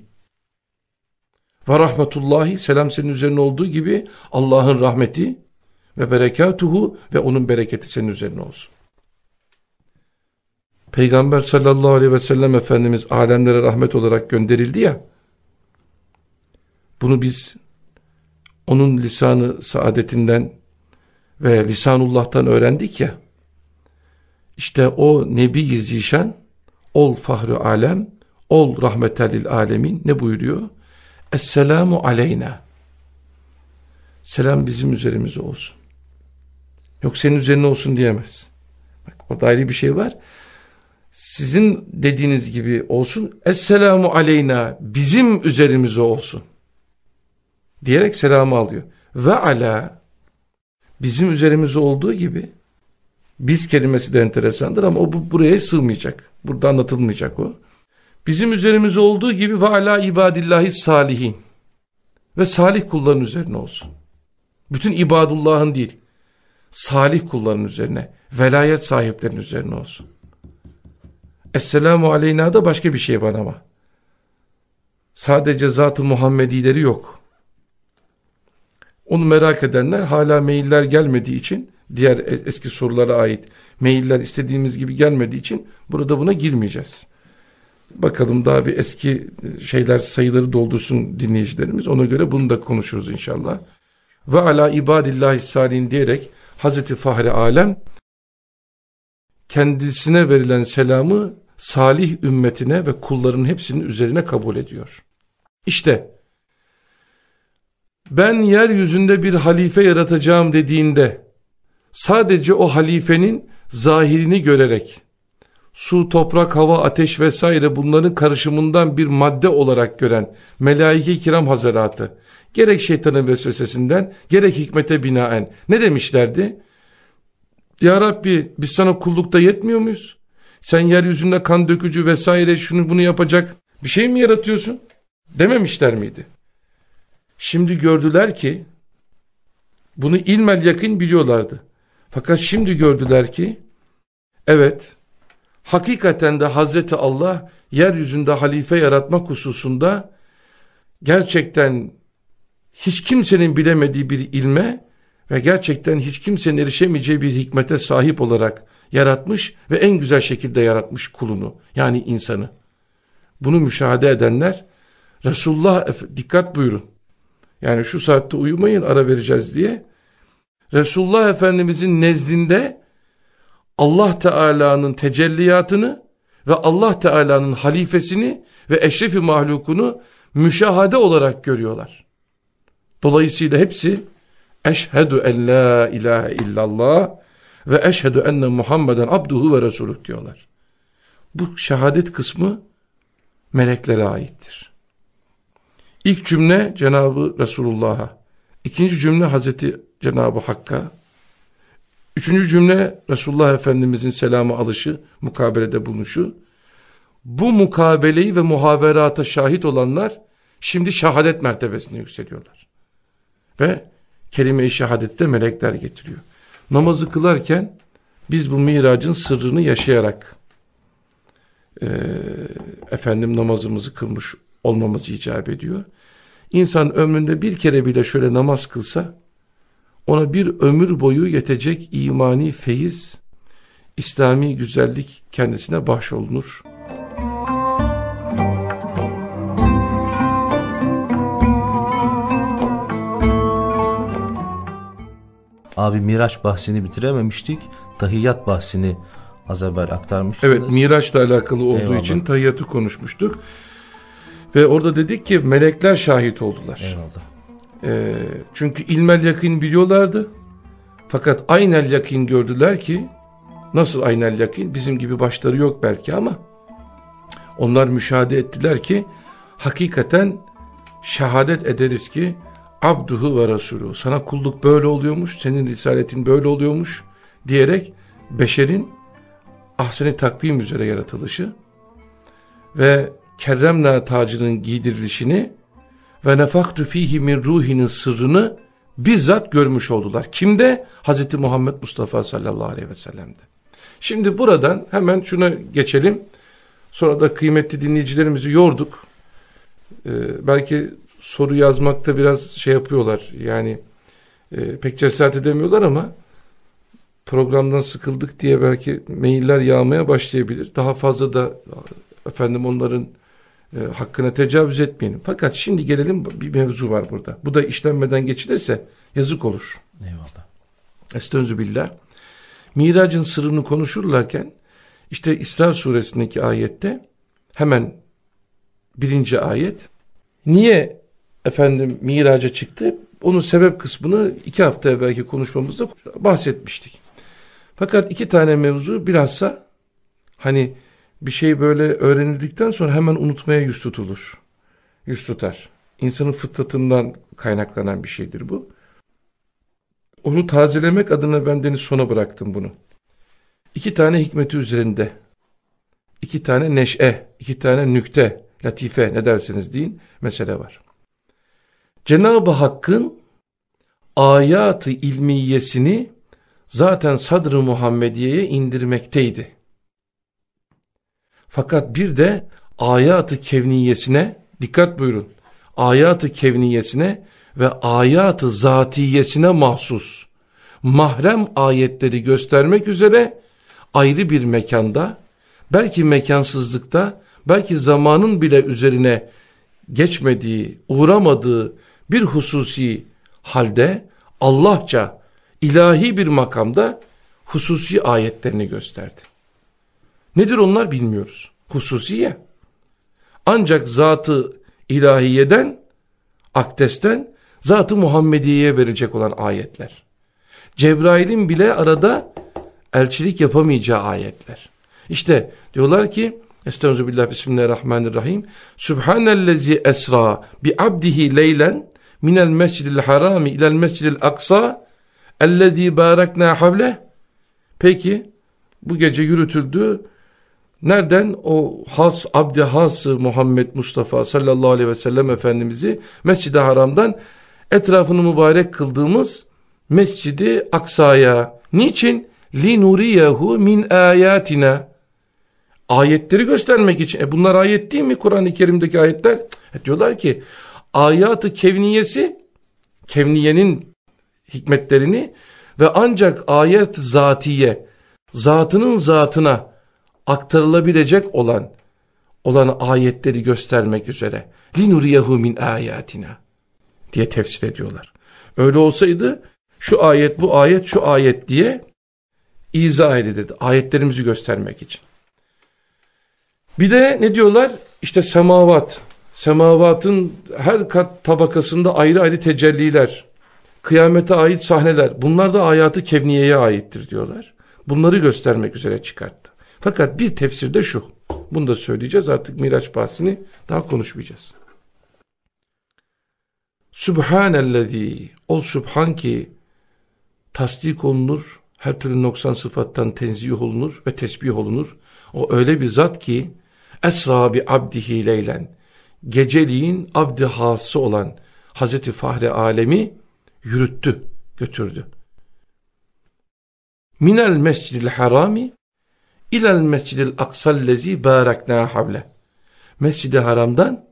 Ve rahmetullahi selam senin üzerine olduğu gibi Allah'ın rahmeti ve berekatuhu ve onun bereketi senin üzerine olsun. Peygamber sallallahu aleyhi ve sellem Efendimiz alemlere rahmet olarak gönderildi ya. Bunu biz onun lisanı saadetinden ve lisanullah'tan öğrendik ya. İşte o Nebi Zişan, ol fahru alem, ol rahmetellil alemin ne buyuruyor? Esselamu aleyna. Selam bizim üzerimize olsun. Yok senin üzerine olsun diyemez. Bak orada ayrı bir şey var. Sizin dediğiniz gibi olsun. Esselamu aleyna bizim üzerimize olsun. Diyerek selamı alıyor. Ve ala bizim üzerimize olduğu gibi biz kelimesi de enteresandır ama o bu, buraya sığmayacak. Burada anlatılmayacak o. Bizim üzerimize olduğu gibi ve ala ibadillahi salihin. Ve salih kulların üzerine olsun. Bütün ibadullahın değil. Salih kulların üzerine. Velayet sahiplerinin üzerine olsun. Esselamu aleyna da başka bir şey var ama. Sadece zat-ı Muhammedileri yok. Onu merak edenler hala mailler gelmediği için diğer eski sorulara ait mailler istediğimiz gibi gelmediği için burada buna girmeyeceğiz. Bakalım daha bir eski şeyler sayıları doldursun dinleyicilerimiz. Ona göre bunu da konuşuruz inşallah. Ve ala ibadillahi salin diyerek Hazreti Fahri Alem kendisine verilen selamı salih ümmetine ve kulların hepsinin üzerine kabul ediyor. İşte ben yeryüzünde bir halife yaratacağım dediğinde sadece o halifenin zahirini görerek su, toprak, hava, ateş vesaire bunların karışımından bir madde olarak gören melaike-i kiram hazaratı gerek şeytanın vesvesesinden gerek hikmete binaen ne demişlerdi? Ya Rabbi biz sana kullukta yetmiyor muyuz? Sen yeryüzünde kan dökücü vesaire şunu bunu yapacak bir şey mi yaratıyorsun? Dememişler miydi? Şimdi gördüler ki bunu ilmel yakın biliyorlardı. Fakat şimdi gördüler ki evet hakikaten de Hazreti Allah yeryüzünde halife yaratmak hususunda gerçekten hiç kimsenin bilemediği bir ilme ve gerçekten hiç kimsenin erişemeyeceği bir hikmete sahip olarak yaratmış ve en güzel şekilde yaratmış kulunu yani insanı. Bunu müşahede edenler Resulullah dikkat buyurun. Yani şu saatte uyumayın ara vereceğiz diye. Resulullah Efendimizin nezdinde Allah Teala'nın tecelliyatını ve Allah Teala'nın halifesini ve eşrefi mahlukunu müşahade olarak görüyorlar. Dolayısıyla hepsi eşhedü en la ilahe illallah ve eşhedü enne Muhammeden abduhu ve resuluh diyorlar. Bu şehadet kısmı meleklere aittir. İlk cümle Cenabı Resulullah'a, ikinci cümle Hazreti Cenabı Hakk'a, üçüncü cümle Resulullah Efendimizin selamı alışı, mukabelede bulunuşu. Bu mukabeleyi ve muhaverata şahit olanlar şimdi şehadet mertebesine yükseliyorlar. Ve kelime-i şehadette melekler getiriyor. Namazı kılarken biz bu miracın sırrını yaşayarak e, efendim namazımızı kılmış olmamız icap ediyor. İnsan ömründe bir kere bile şöyle namaz kılsa ona bir ömür boyu yetecek imani feyiz İslami güzellik kendisine bahşolunur. Abi Miraç bahsini bitirememiştik. Tahiyyat bahsini az evvel aktarmıştınız. Evet Miraç'la alakalı olduğu Eyvallah. için tahiyyatı konuşmuştuk. Ve orada dedik ki melekler şahit oldular. Eyvallah. Ee, çünkü ilmel yakin biliyorlardı. Fakat aynel yakin gördüler ki nasıl aynel yakin? Bizim gibi başları yok belki ama onlar müşahede ettiler ki hakikaten şehadet ederiz ki abduhu ve resulü sana kulluk böyle oluyormuş senin risaletin böyle oluyormuş diyerek beşerin ahseni takvim üzere yaratılışı ve kerremna tacının giydirilişini ve nefaktu fihi min ruhinin sırrını bizzat görmüş oldular. Kimde? Hazreti Muhammed Mustafa sallallahu aleyhi ve sellem'de. Şimdi buradan hemen şuna geçelim. Sonra da kıymetli dinleyicilerimizi yorduk. Ee, belki soru yazmakta biraz şey yapıyorlar. Yani e, pek cesaret edemiyorlar ama programdan sıkıldık diye belki mailler yağmaya başlayabilir. Daha fazla da efendim onların e, hakkına tecavüz etmeyelim. Fakat şimdi gelelim bir mevzu var burada. Bu da işlenmeden geçilirse yazık olur. Eyvallah. Estağfirullah billah. Miracın sırrını konuşurlarken işte İsra suresindeki ayette hemen birinci ayet niye efendim miraca çıktı? Onun sebep kısmını iki hafta evvelki konuşmamızda bahsetmiştik. Fakat iki tane mevzu bilhassa hani bir şey böyle öğrenildikten sonra hemen unutmaya yüz tutulur. Yüz tutar. İnsanın fıtratından kaynaklanan bir şeydir bu. Onu tazelemek adına ben deniz sona bıraktım bunu. İki tane hikmeti üzerinde. iki tane neşe, iki tane nükte, latife ne derseniz deyin mesele var. Cenab-ı Hakk'ın ayatı ilmiyesini zaten sadr-ı Muhammediye'ye indirmekteydi. Fakat bir de ayatı kevniyesine dikkat buyurun. Ayatı kevniyesine ve ayatı zatiyesine mahsus mahrem ayetleri göstermek üzere ayrı bir mekanda belki mekansızlıkta belki zamanın bile üzerine geçmediği uğramadığı bir hususi halde Allahça ilahi bir makamda hususi ayetlerini gösterdi. Nedir onlar bilmiyoruz. Hususiye. Ancak zatı ilahiyeden, akdesten, zatı Muhammediye'ye verecek olan ayetler. Cebrail'in bile arada elçilik yapamayacağı ayetler. İşte diyorlar ki Estağfirullah Bismillahirrahmanirrahim. Subhanellezi esra bi abdihi leylen minel mescidil harami ilel mescidil aksa ellezî bâreknâ havle peki bu gece yürütüldü. Nereden? O has abdi hası Muhammed Mustafa sallallahu aleyhi ve sellem efendimizi mescid-i haramdan etrafını mübarek kıldığımız mescidi aksaya. Niçin? Linuriyehu min ayatina ayetleri göstermek için. E bunlar ayet değil mi Kur'an-ı Kerim'deki ayetler? Cık, e diyorlar ki ayatı kevniyesi, kevniyenin hikmetlerini ve ancak ayet zatiye, zatının zatına aktarılabilecek olan olan ayetleri göstermek üzere linuriyehu min ayatina diye tefsir ediyorlar. Öyle olsaydı şu ayet bu ayet şu ayet diye izah edilirdi. Ayetlerimizi göstermek için. Bir de ne diyorlar? İşte semavat. Semavatın her kat tabakasında ayrı ayrı tecelliler. Kıyamete ait sahneler. Bunlar da hayatı kevniyeye aittir diyorlar. Bunları göstermek üzere çıkarttı. Fakat bir tefsirde şu. Bunu da söyleyeceğiz artık Miraç bahsini daha konuşmayacağız. Sübhanellezi ol Sübhan ki tasdik olunur, her türlü noksan sıfattan tenzih olunur ve tesbih olunur. O öyle bir zat ki esra bi abdihi leylen geceliğin abdi hası olan Hazreti Fahri Alemi yürüttü, götürdü. Minel mescidil harami ilel mescidil aksallezi barakna havle. Mescidi haramdan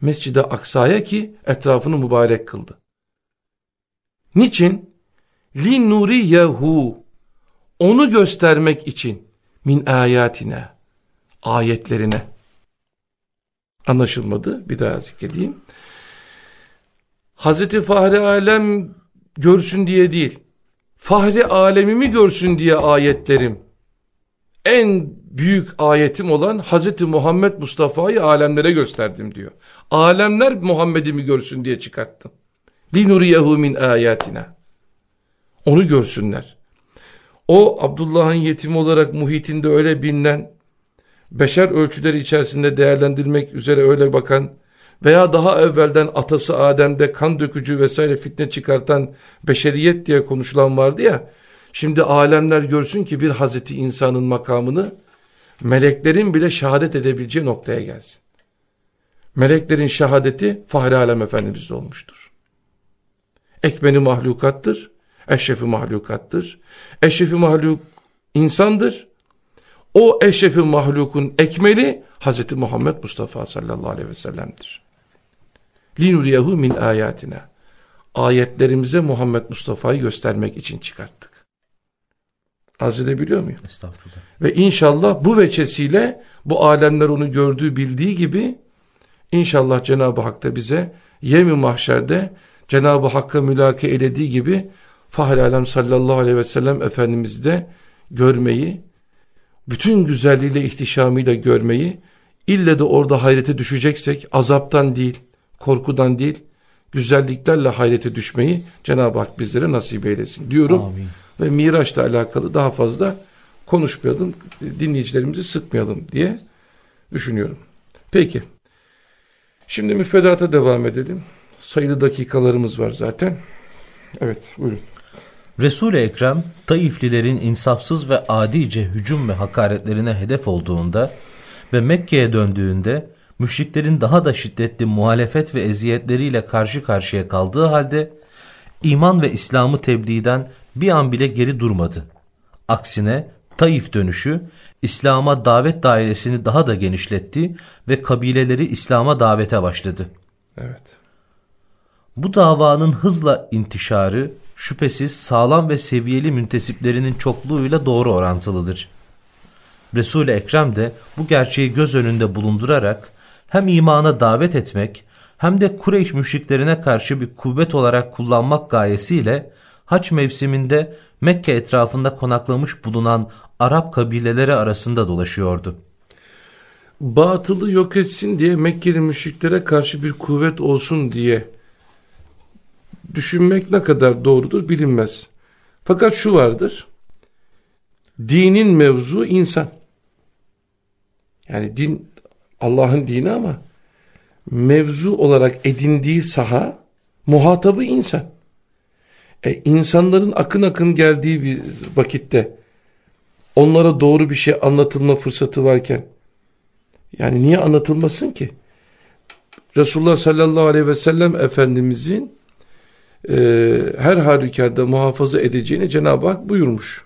mescidi aksaya ki etrafını mübarek kıldı. Niçin? Li nuriyehu onu göstermek için min ayatina ayetlerine anlaşılmadı. Bir daha zikredeyim. Hazreti Fahri Alem görsün diye değil. Fahri alemimi görsün diye ayetlerim. En büyük ayetim olan Hazreti Muhammed Mustafa'yı alemlere gösterdim diyor. Alemler Muhammed'imi görsün diye çıkarttım. Linuriyehu min ayatina. Onu görsünler. O Abdullah'ın yetimi olarak muhitinde öyle bilinen, beşer ölçüleri içerisinde değerlendirmek üzere öyle bakan veya daha evvelden atası Adem'de kan dökücü vesaire fitne çıkartan beşeriyet diye konuşulan vardı ya, şimdi alemler görsün ki bir Hazreti insanın makamını meleklerin bile şehadet edebileceği noktaya gelsin. Meleklerin şehadeti Fahri Alem Efendimiz'de olmuştur. Ekmeni mahlukattır, eşrefi mahlukattır. Eşrefi mahluk insandır. O eşrefi mahlukun ekmeli Hz. Muhammed Mustafa sallallahu aleyhi ve sellem'dir. Linuriyehu min ayatina. Ayetlerimize Muhammed Mustafa'yı göstermek için çıkarttık. Arz edebiliyor muyum? Estağfurullah. Ve inşallah bu veçesiyle bu alemler onu gördüğü bildiği gibi inşallah Cenab-ı Hak da bize yemi mahşerde Cenab-ı Hakk'a mülake elediği gibi Fahri Alem sallallahu aleyhi ve sellem Efendimiz de görmeyi, bütün güzelliğiyle ihtişamıyla görmeyi, ille de orada hayrete düşeceksek azaptan değil, korkudan değil, güzelliklerle hayrete düşmeyi Cenab-ı Hak bizlere nasip eylesin diyorum. Amin. Ve Miraç'la alakalı daha fazla konuşmayalım, dinleyicilerimizi sıkmayalım diye düşünüyorum. Peki, şimdi müfredata devam edelim. Sayılı dakikalarımız var zaten. Evet, buyurun. Resul-i Ekrem, Taiflilerin insafsız ve adice hücum ve hakaretlerine hedef olduğunda ve Mekke'ye döndüğünde müşriklerin daha da şiddetli muhalefet ve eziyetleriyle karşı karşıya kaldığı halde iman ve İslam'ı tebliğden bir an bile geri durmadı. Aksine Taif dönüşü İslam'a davet dairesini daha da genişletti ve kabileleri İslam'a davete başladı. Evet. Bu davanın hızla intişarı şüphesiz sağlam ve seviyeli müntesiplerinin çokluğuyla doğru orantılıdır. Resul-i Ekrem de bu gerçeği göz önünde bulundurarak hem imana davet etmek hem de Kureyş müşriklerine karşı bir kuvvet olarak kullanmak gayesiyle haç mevsiminde Mekke etrafında konaklamış bulunan Arap kabileleri arasında dolaşıyordu. Batılı yok etsin diye Mekkeli müşriklere karşı bir kuvvet olsun diye düşünmek ne kadar doğrudur bilinmez. Fakat şu vardır. Dinin mevzu insan. Yani din Allah'ın dini ama mevzu olarak edindiği saha muhatabı insan. E, insanların akın akın geldiği bir vakitte onlara doğru bir şey anlatılma fırsatı varken yani niye anlatılmasın ki? Resulullah sallallahu aleyhi ve sellem Efendimizin e, her halükarda muhafaza edeceğini Cenab-ı Hak buyurmuş.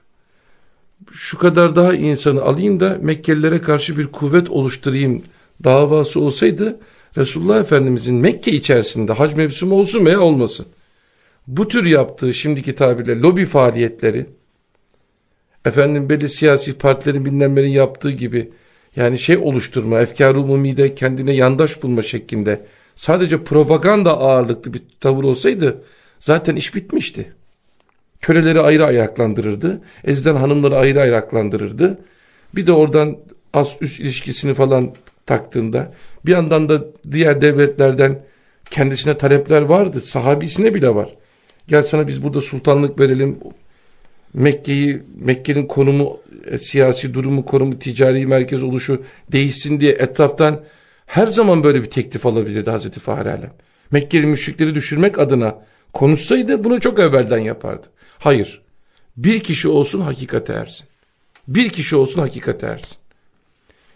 Şu kadar daha insanı alayım da Mekkelilere karşı bir kuvvet oluşturayım davası olsaydı Resulullah Efendimizin Mekke içerisinde hac mevsimi olsun veya olmasın. Bu tür yaptığı şimdiki tabirle lobi faaliyetleri efendim belli siyasi partilerin bilinenlerin yaptığı gibi yani şey oluşturma, efkar-ı umumide kendine yandaş bulma şeklinde sadece propaganda ağırlıklı bir tavır olsaydı zaten iş bitmişti. Köleleri ayrı ayaklandırırdı. Ezilen hanımları ayrı ayaklandırırdı. Bir de oradan az üst ilişkisini falan taktığında bir yandan da diğer devletlerden kendisine talepler vardı. Sahabisine bile var. Gel sana biz burada sultanlık verelim. Mekke'yi, Mekke'nin konumu, e, siyasi durumu, konumu, ticari merkez oluşu değişsin diye etraftan her zaman böyle bir teklif alabilirdi Hazreti Fahri Alem. Mekke'li müşrikleri düşürmek adına Konuşsaydı bunu çok evvelden yapardı. Hayır. Bir kişi olsun hakikate ersin. Bir kişi olsun hakikate ersin.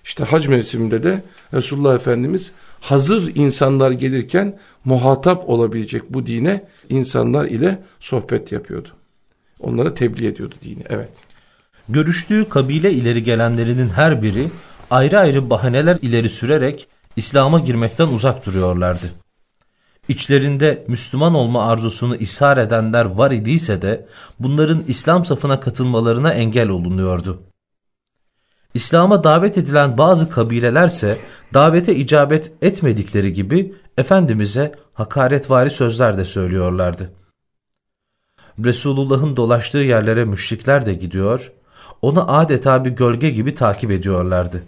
İşte hac mevsiminde de Resulullah Efendimiz hazır insanlar gelirken muhatap olabilecek bu dine insanlar ile sohbet yapıyordu. Onlara tebliğ ediyordu dini. Evet. Görüştüğü kabile ileri gelenlerinin her biri ayrı ayrı bahaneler ileri sürerek İslam'a girmekten uzak duruyorlardı. İçlerinde Müslüman olma arzusunu ishar edenler var idiyse de bunların İslam safına katılmalarına engel olunuyordu. İslam'a davet edilen bazı kabilelerse davete icabet etmedikleri gibi Efendimiz'e hakaretvari sözler de söylüyorlardı. Resulullah'ın dolaştığı yerlere müşrikler de gidiyor, onu adeta bir gölge gibi takip ediyorlardı.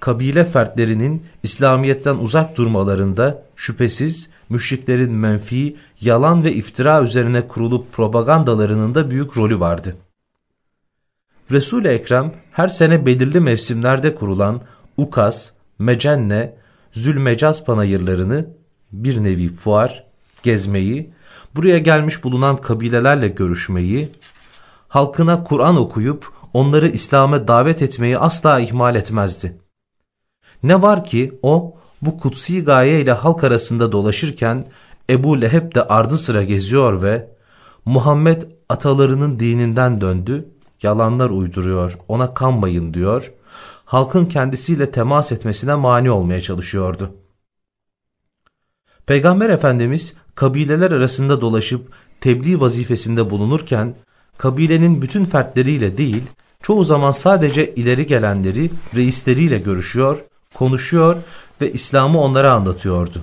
Kabile fertlerinin İslamiyet'ten uzak durmalarında şüphesiz müşriklerin menfi, yalan ve iftira üzerine kurulup propagandalarının da büyük rolü vardı. Resul-i Ekrem her sene belirli mevsimlerde kurulan Ukas, Mecenne, Zülmecaz panayırlarını bir nevi fuar, gezmeyi, buraya gelmiş bulunan kabilelerle görüşmeyi, halkına Kur'an okuyup onları İslam'a davet etmeyi asla ihmal etmezdi. Ne var ki o bu kutsi gaye ile halk arasında dolaşırken Ebu Leheb de ardı sıra geziyor ve Muhammed atalarının dininden döndü, yalanlar uyduruyor, ona kanmayın diyor, halkın kendisiyle temas etmesine mani olmaya çalışıyordu. Peygamber Efendimiz kabileler arasında dolaşıp tebliğ vazifesinde bulunurken kabilenin bütün fertleriyle değil, çoğu zaman sadece ileri gelenleri reisleriyle görüşüyor, konuşuyor ve İslam'ı onlara anlatıyordu.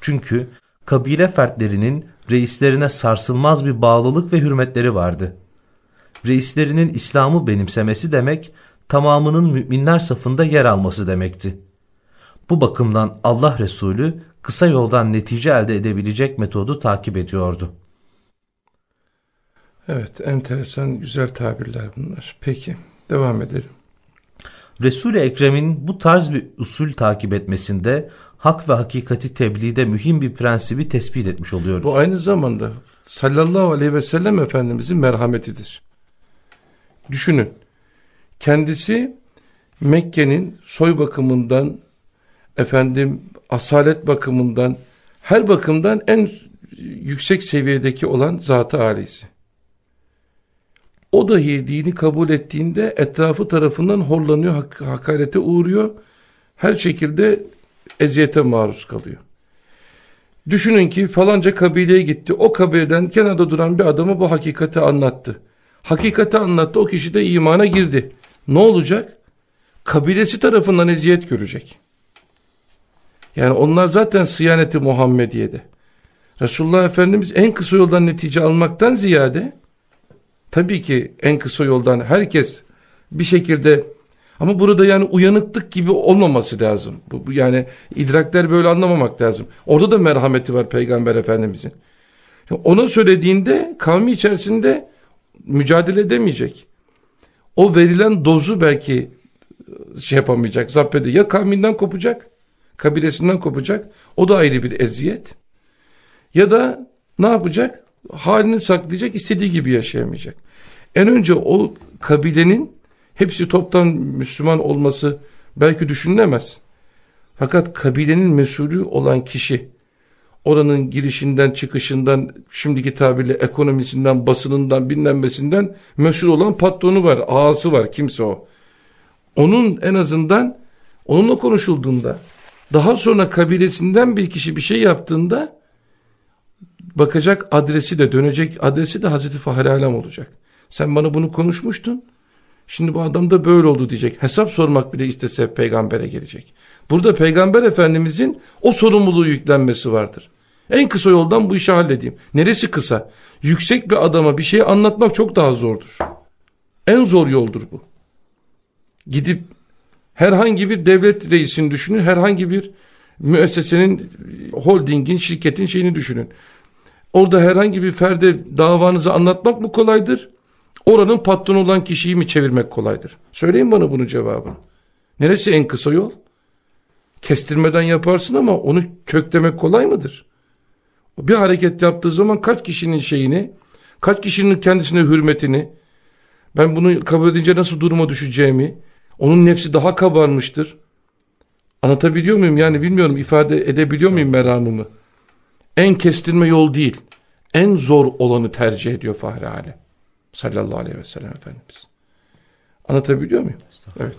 Çünkü kabile fertlerinin reislerine sarsılmaz bir bağlılık ve hürmetleri vardı. Reislerinin İslam'ı benimsemesi demek, tamamının müminler safında yer alması demekti. Bu bakımdan Allah Resulü kısa yoldan netice elde edebilecek metodu takip ediyordu. Evet, enteresan, güzel tabirler bunlar. Peki, devam edelim. Resul-i Ekrem'in bu tarz bir usul takip etmesinde hak ve hakikati tebliğde mühim bir prensibi tespit etmiş oluyoruz. Bu aynı zamanda sallallahu aleyhi ve sellem Efendimizin merhametidir. Düşünün, kendisi Mekke'nin soy bakımından, efendim asalet bakımından, her bakımdan en yüksek seviyedeki olan zat-ı alisi. O dahi dini kabul ettiğinde etrafı tarafından horlanıyor, hak hakarete uğruyor. Her şekilde eziyete maruz kalıyor. Düşünün ki falanca kabileye gitti. O kabileden kenarda duran bir adama bu hakikati anlattı. Hakikati anlattı. O kişi de imana girdi. Ne olacak? Kabilesi tarafından eziyet görecek. Yani onlar zaten sıyaneti Muhammediye'de. Resulullah Efendimiz en kısa yoldan netice almaktan ziyade tabii ki en kısa yoldan herkes bir şekilde ama burada yani uyanıklık gibi olmaması lazım. Bu, bu yani idrakler böyle anlamamak lazım. Orada da merhameti var Peygamber Efendimizin. Ona söylediğinde kavmi içerisinde mücadele edemeyecek. O verilen dozu belki şey yapamayacak, zapt edecek. Ya kavminden kopacak, kabilesinden kopacak. O da ayrı bir eziyet. Ya da ne yapacak? Halini saklayacak, istediği gibi yaşayamayacak. En önce o kabilenin hepsi toptan Müslüman olması belki düşünülemez. Fakat kabilenin mesulü olan kişi oranın girişinden çıkışından şimdiki tabirle ekonomisinden basınından bilinmesinden meşhur olan patronu var ağası var kimse o. Onun en azından onunla konuşulduğunda daha sonra kabilesinden bir kişi bir şey yaptığında bakacak adresi de dönecek adresi de Hazreti Fahri Alem olacak. Sen bana bunu konuşmuştun. Şimdi bu adam da böyle oldu diyecek. Hesap sormak bile istese peygambere gelecek. Burada peygamber efendimizin o sorumluluğu yüklenmesi vardır. En kısa yoldan bu işi halledeyim. Neresi kısa? Yüksek bir adama bir şey anlatmak çok daha zordur. En zor yoldur bu. Gidip herhangi bir devlet reisini düşünün, herhangi bir müessesenin, holdingin, şirketin şeyini düşünün. Orada herhangi bir ferde davanızı anlatmak mı kolaydır? Oranın patronu olan kişiyi mi çevirmek kolaydır? Söyleyin bana bunun cevabını. Neresi en kısa yol? Kestirmeden yaparsın ama onu köklemek kolay mıdır? Bir hareket yaptığı zaman kaç kişinin şeyini, kaç kişinin kendisine hürmetini, ben bunu kabul edince nasıl duruma düşeceğimi, onun nefsi daha kabarmıştır. Anlatabiliyor muyum? Yani bilmiyorum ifade edebiliyor muyum meramımı? En kestirme yol değil. En zor olanı tercih ediyor Fahri Alem. Sallallahu aleyhi ve sellem Efendimiz. Anlatabiliyor muyum? Evet.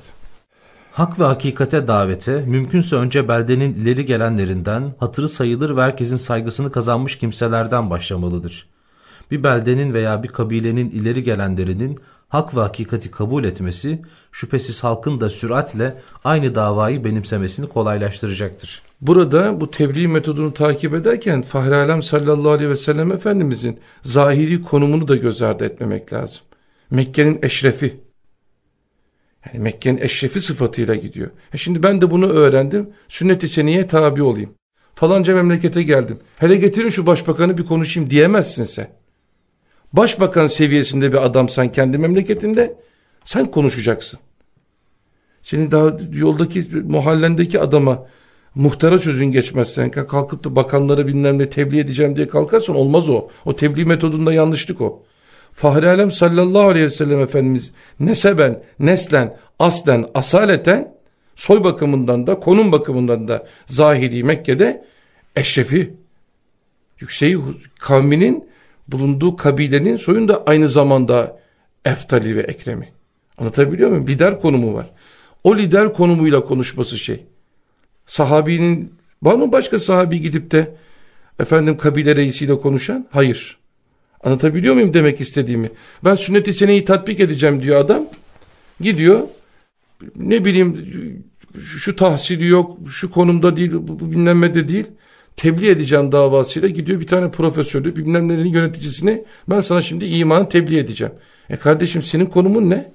Hak ve hakikate davete mümkünse önce beldenin ileri gelenlerinden, hatırı sayılır ve herkesin saygısını kazanmış kimselerden başlamalıdır. Bir beldenin veya bir kabilenin ileri gelenlerinin hak ve hakikati kabul etmesi şüphesiz halkın da süratle aynı davayı benimsemesini kolaylaştıracaktır. Burada bu tebliğ metodunu takip ederken Fahri Alem sallallahu aleyhi ve sellem Efendimizin zahiri konumunu da göz ardı etmemek lazım. Mekke'nin eşrefi. Yani Mekke'nin eşrefi sıfatıyla gidiyor. E şimdi ben de bunu öğrendim. Sünnet-i seniye tabi olayım. Falanca memlekete geldim. Hele getirin şu başbakanı bir konuşayım diyemezsin sen. Başbakan seviyesinde bir adamsan kendi memleketinde sen konuşacaksın. Senin daha yoldaki mahallendeki adama muhtara sözün geçmezsen kalkıp da bakanlara bilmem ne tebliğ edeceğim diye kalkarsan olmaz o. O tebliğ metodunda yanlışlık o. Fahri Alem sallallahu aleyhi ve sellem Efendimiz neseben, neslen, aslen, asaleten soy bakımından da konum bakımından da zahiri Mekke'de eşrefi yükseği kavminin bulunduğu kabilenin soyunda aynı zamanda eftali ve ekremi. Anlatabiliyor muyum? Lider konumu var. O lider konumuyla konuşması şey. Sahabinin var mı başka sahabi gidip de efendim kabile reisiyle konuşan? Hayır. Anlatabiliyor muyum demek istediğimi? Ben sünnet-i seneyi tatbik edeceğim diyor adam. Gidiyor. Ne bileyim şu, tahsili yok, şu konumda değil, bu, bu bilmem de değil. Tebliğ edeceğim davasıyla gidiyor bir tane profesörü, bilmem nerenin yöneticisini ben sana şimdi imanı tebliğ edeceğim. E kardeşim senin konumun ne?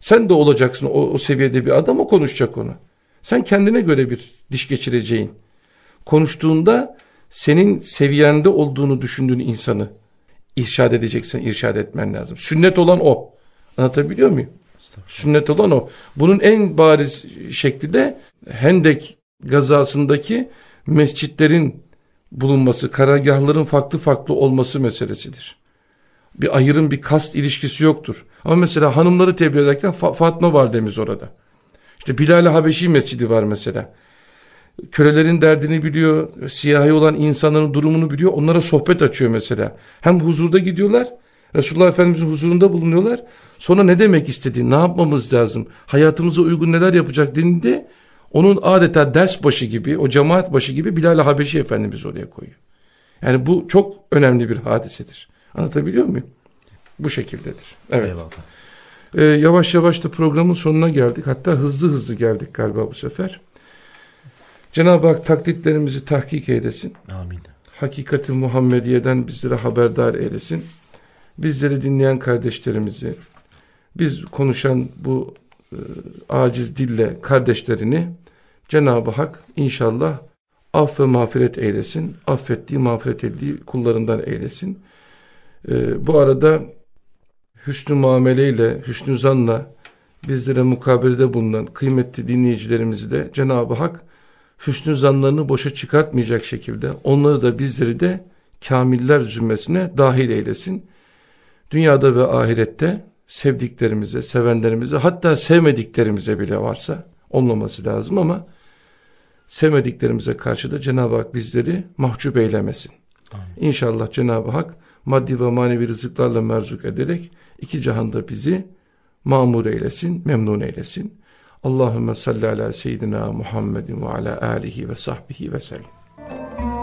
Sen de olacaksın o, o seviyede bir adam o konuşacak onu. Sen kendine göre bir diş geçireceğin. Konuştuğunda senin seviyende olduğunu düşündüğün insanı irşad edeceksen irşad etmen lazım. Sünnet olan o. Anlatabiliyor muyum? Sünnet olan o. Bunun en bariz şekli de Hendek gazasındaki mescitlerin bulunması, karargahların farklı farklı olması meselesidir. Bir ayırım, bir kast ilişkisi yoktur. Ama mesela hanımları tebliğ ederken Fa Fatma validemiz orada. İşte Bilal-i Habeşi mescidi var mesela. Kölelerin derdini biliyor, siyahi olan insanların durumunu biliyor, onlara sohbet açıyor mesela. Hem huzurda gidiyorlar, Resulullah Efendimiz'in huzurunda bulunuyorlar. Sonra ne demek istediğini, ne yapmamız lazım, hayatımıza uygun neler yapacak denildi. Onun adeta ders başı gibi, o cemaat başı gibi Bilal-i Habeşi Efendimiz oraya koyuyor. Yani bu çok önemli bir hadisedir. Anlatabiliyor muyum? Bu şekildedir. Evet. Eyvallah. Ee, yavaş yavaş da programın sonuna geldik. Hatta hızlı hızlı geldik galiba bu sefer. Cenab-ı Hak taklitlerimizi tahkik eylesin. Amin. Hakikati Muhammediye'den bizlere haberdar eylesin. Bizleri dinleyen kardeşlerimizi, biz konuşan bu e, aciz dille kardeşlerini Cenab-ı Hak inşallah af ve mağfiret eylesin. Affettiği, mağfiret ettiği kullarından eylesin. E, bu arada hüsnü muameleyle, hüsnü zanla bizlere mukabelede bulunan kıymetli dinleyicilerimizi de Cenab-ı Hak hüsnü zanlarını boşa çıkartmayacak şekilde onları da bizleri de kamiller zümresine dahil eylesin. Dünyada ve ahirette sevdiklerimize, sevenlerimize hatta sevmediklerimize bile varsa olmaması lazım ama sevmediklerimize karşı da Cenab-ı Hak bizleri mahcup eylemesin. Amin. İnşallah Cenab-ı Hak maddi ve manevi rızıklarla merzuk ederek iki cihanda bizi mamur eylesin, memnun eylesin. Allahümme salli ala seyyidina Muhammedin ve ala alihi ve sahbihi ve sellem.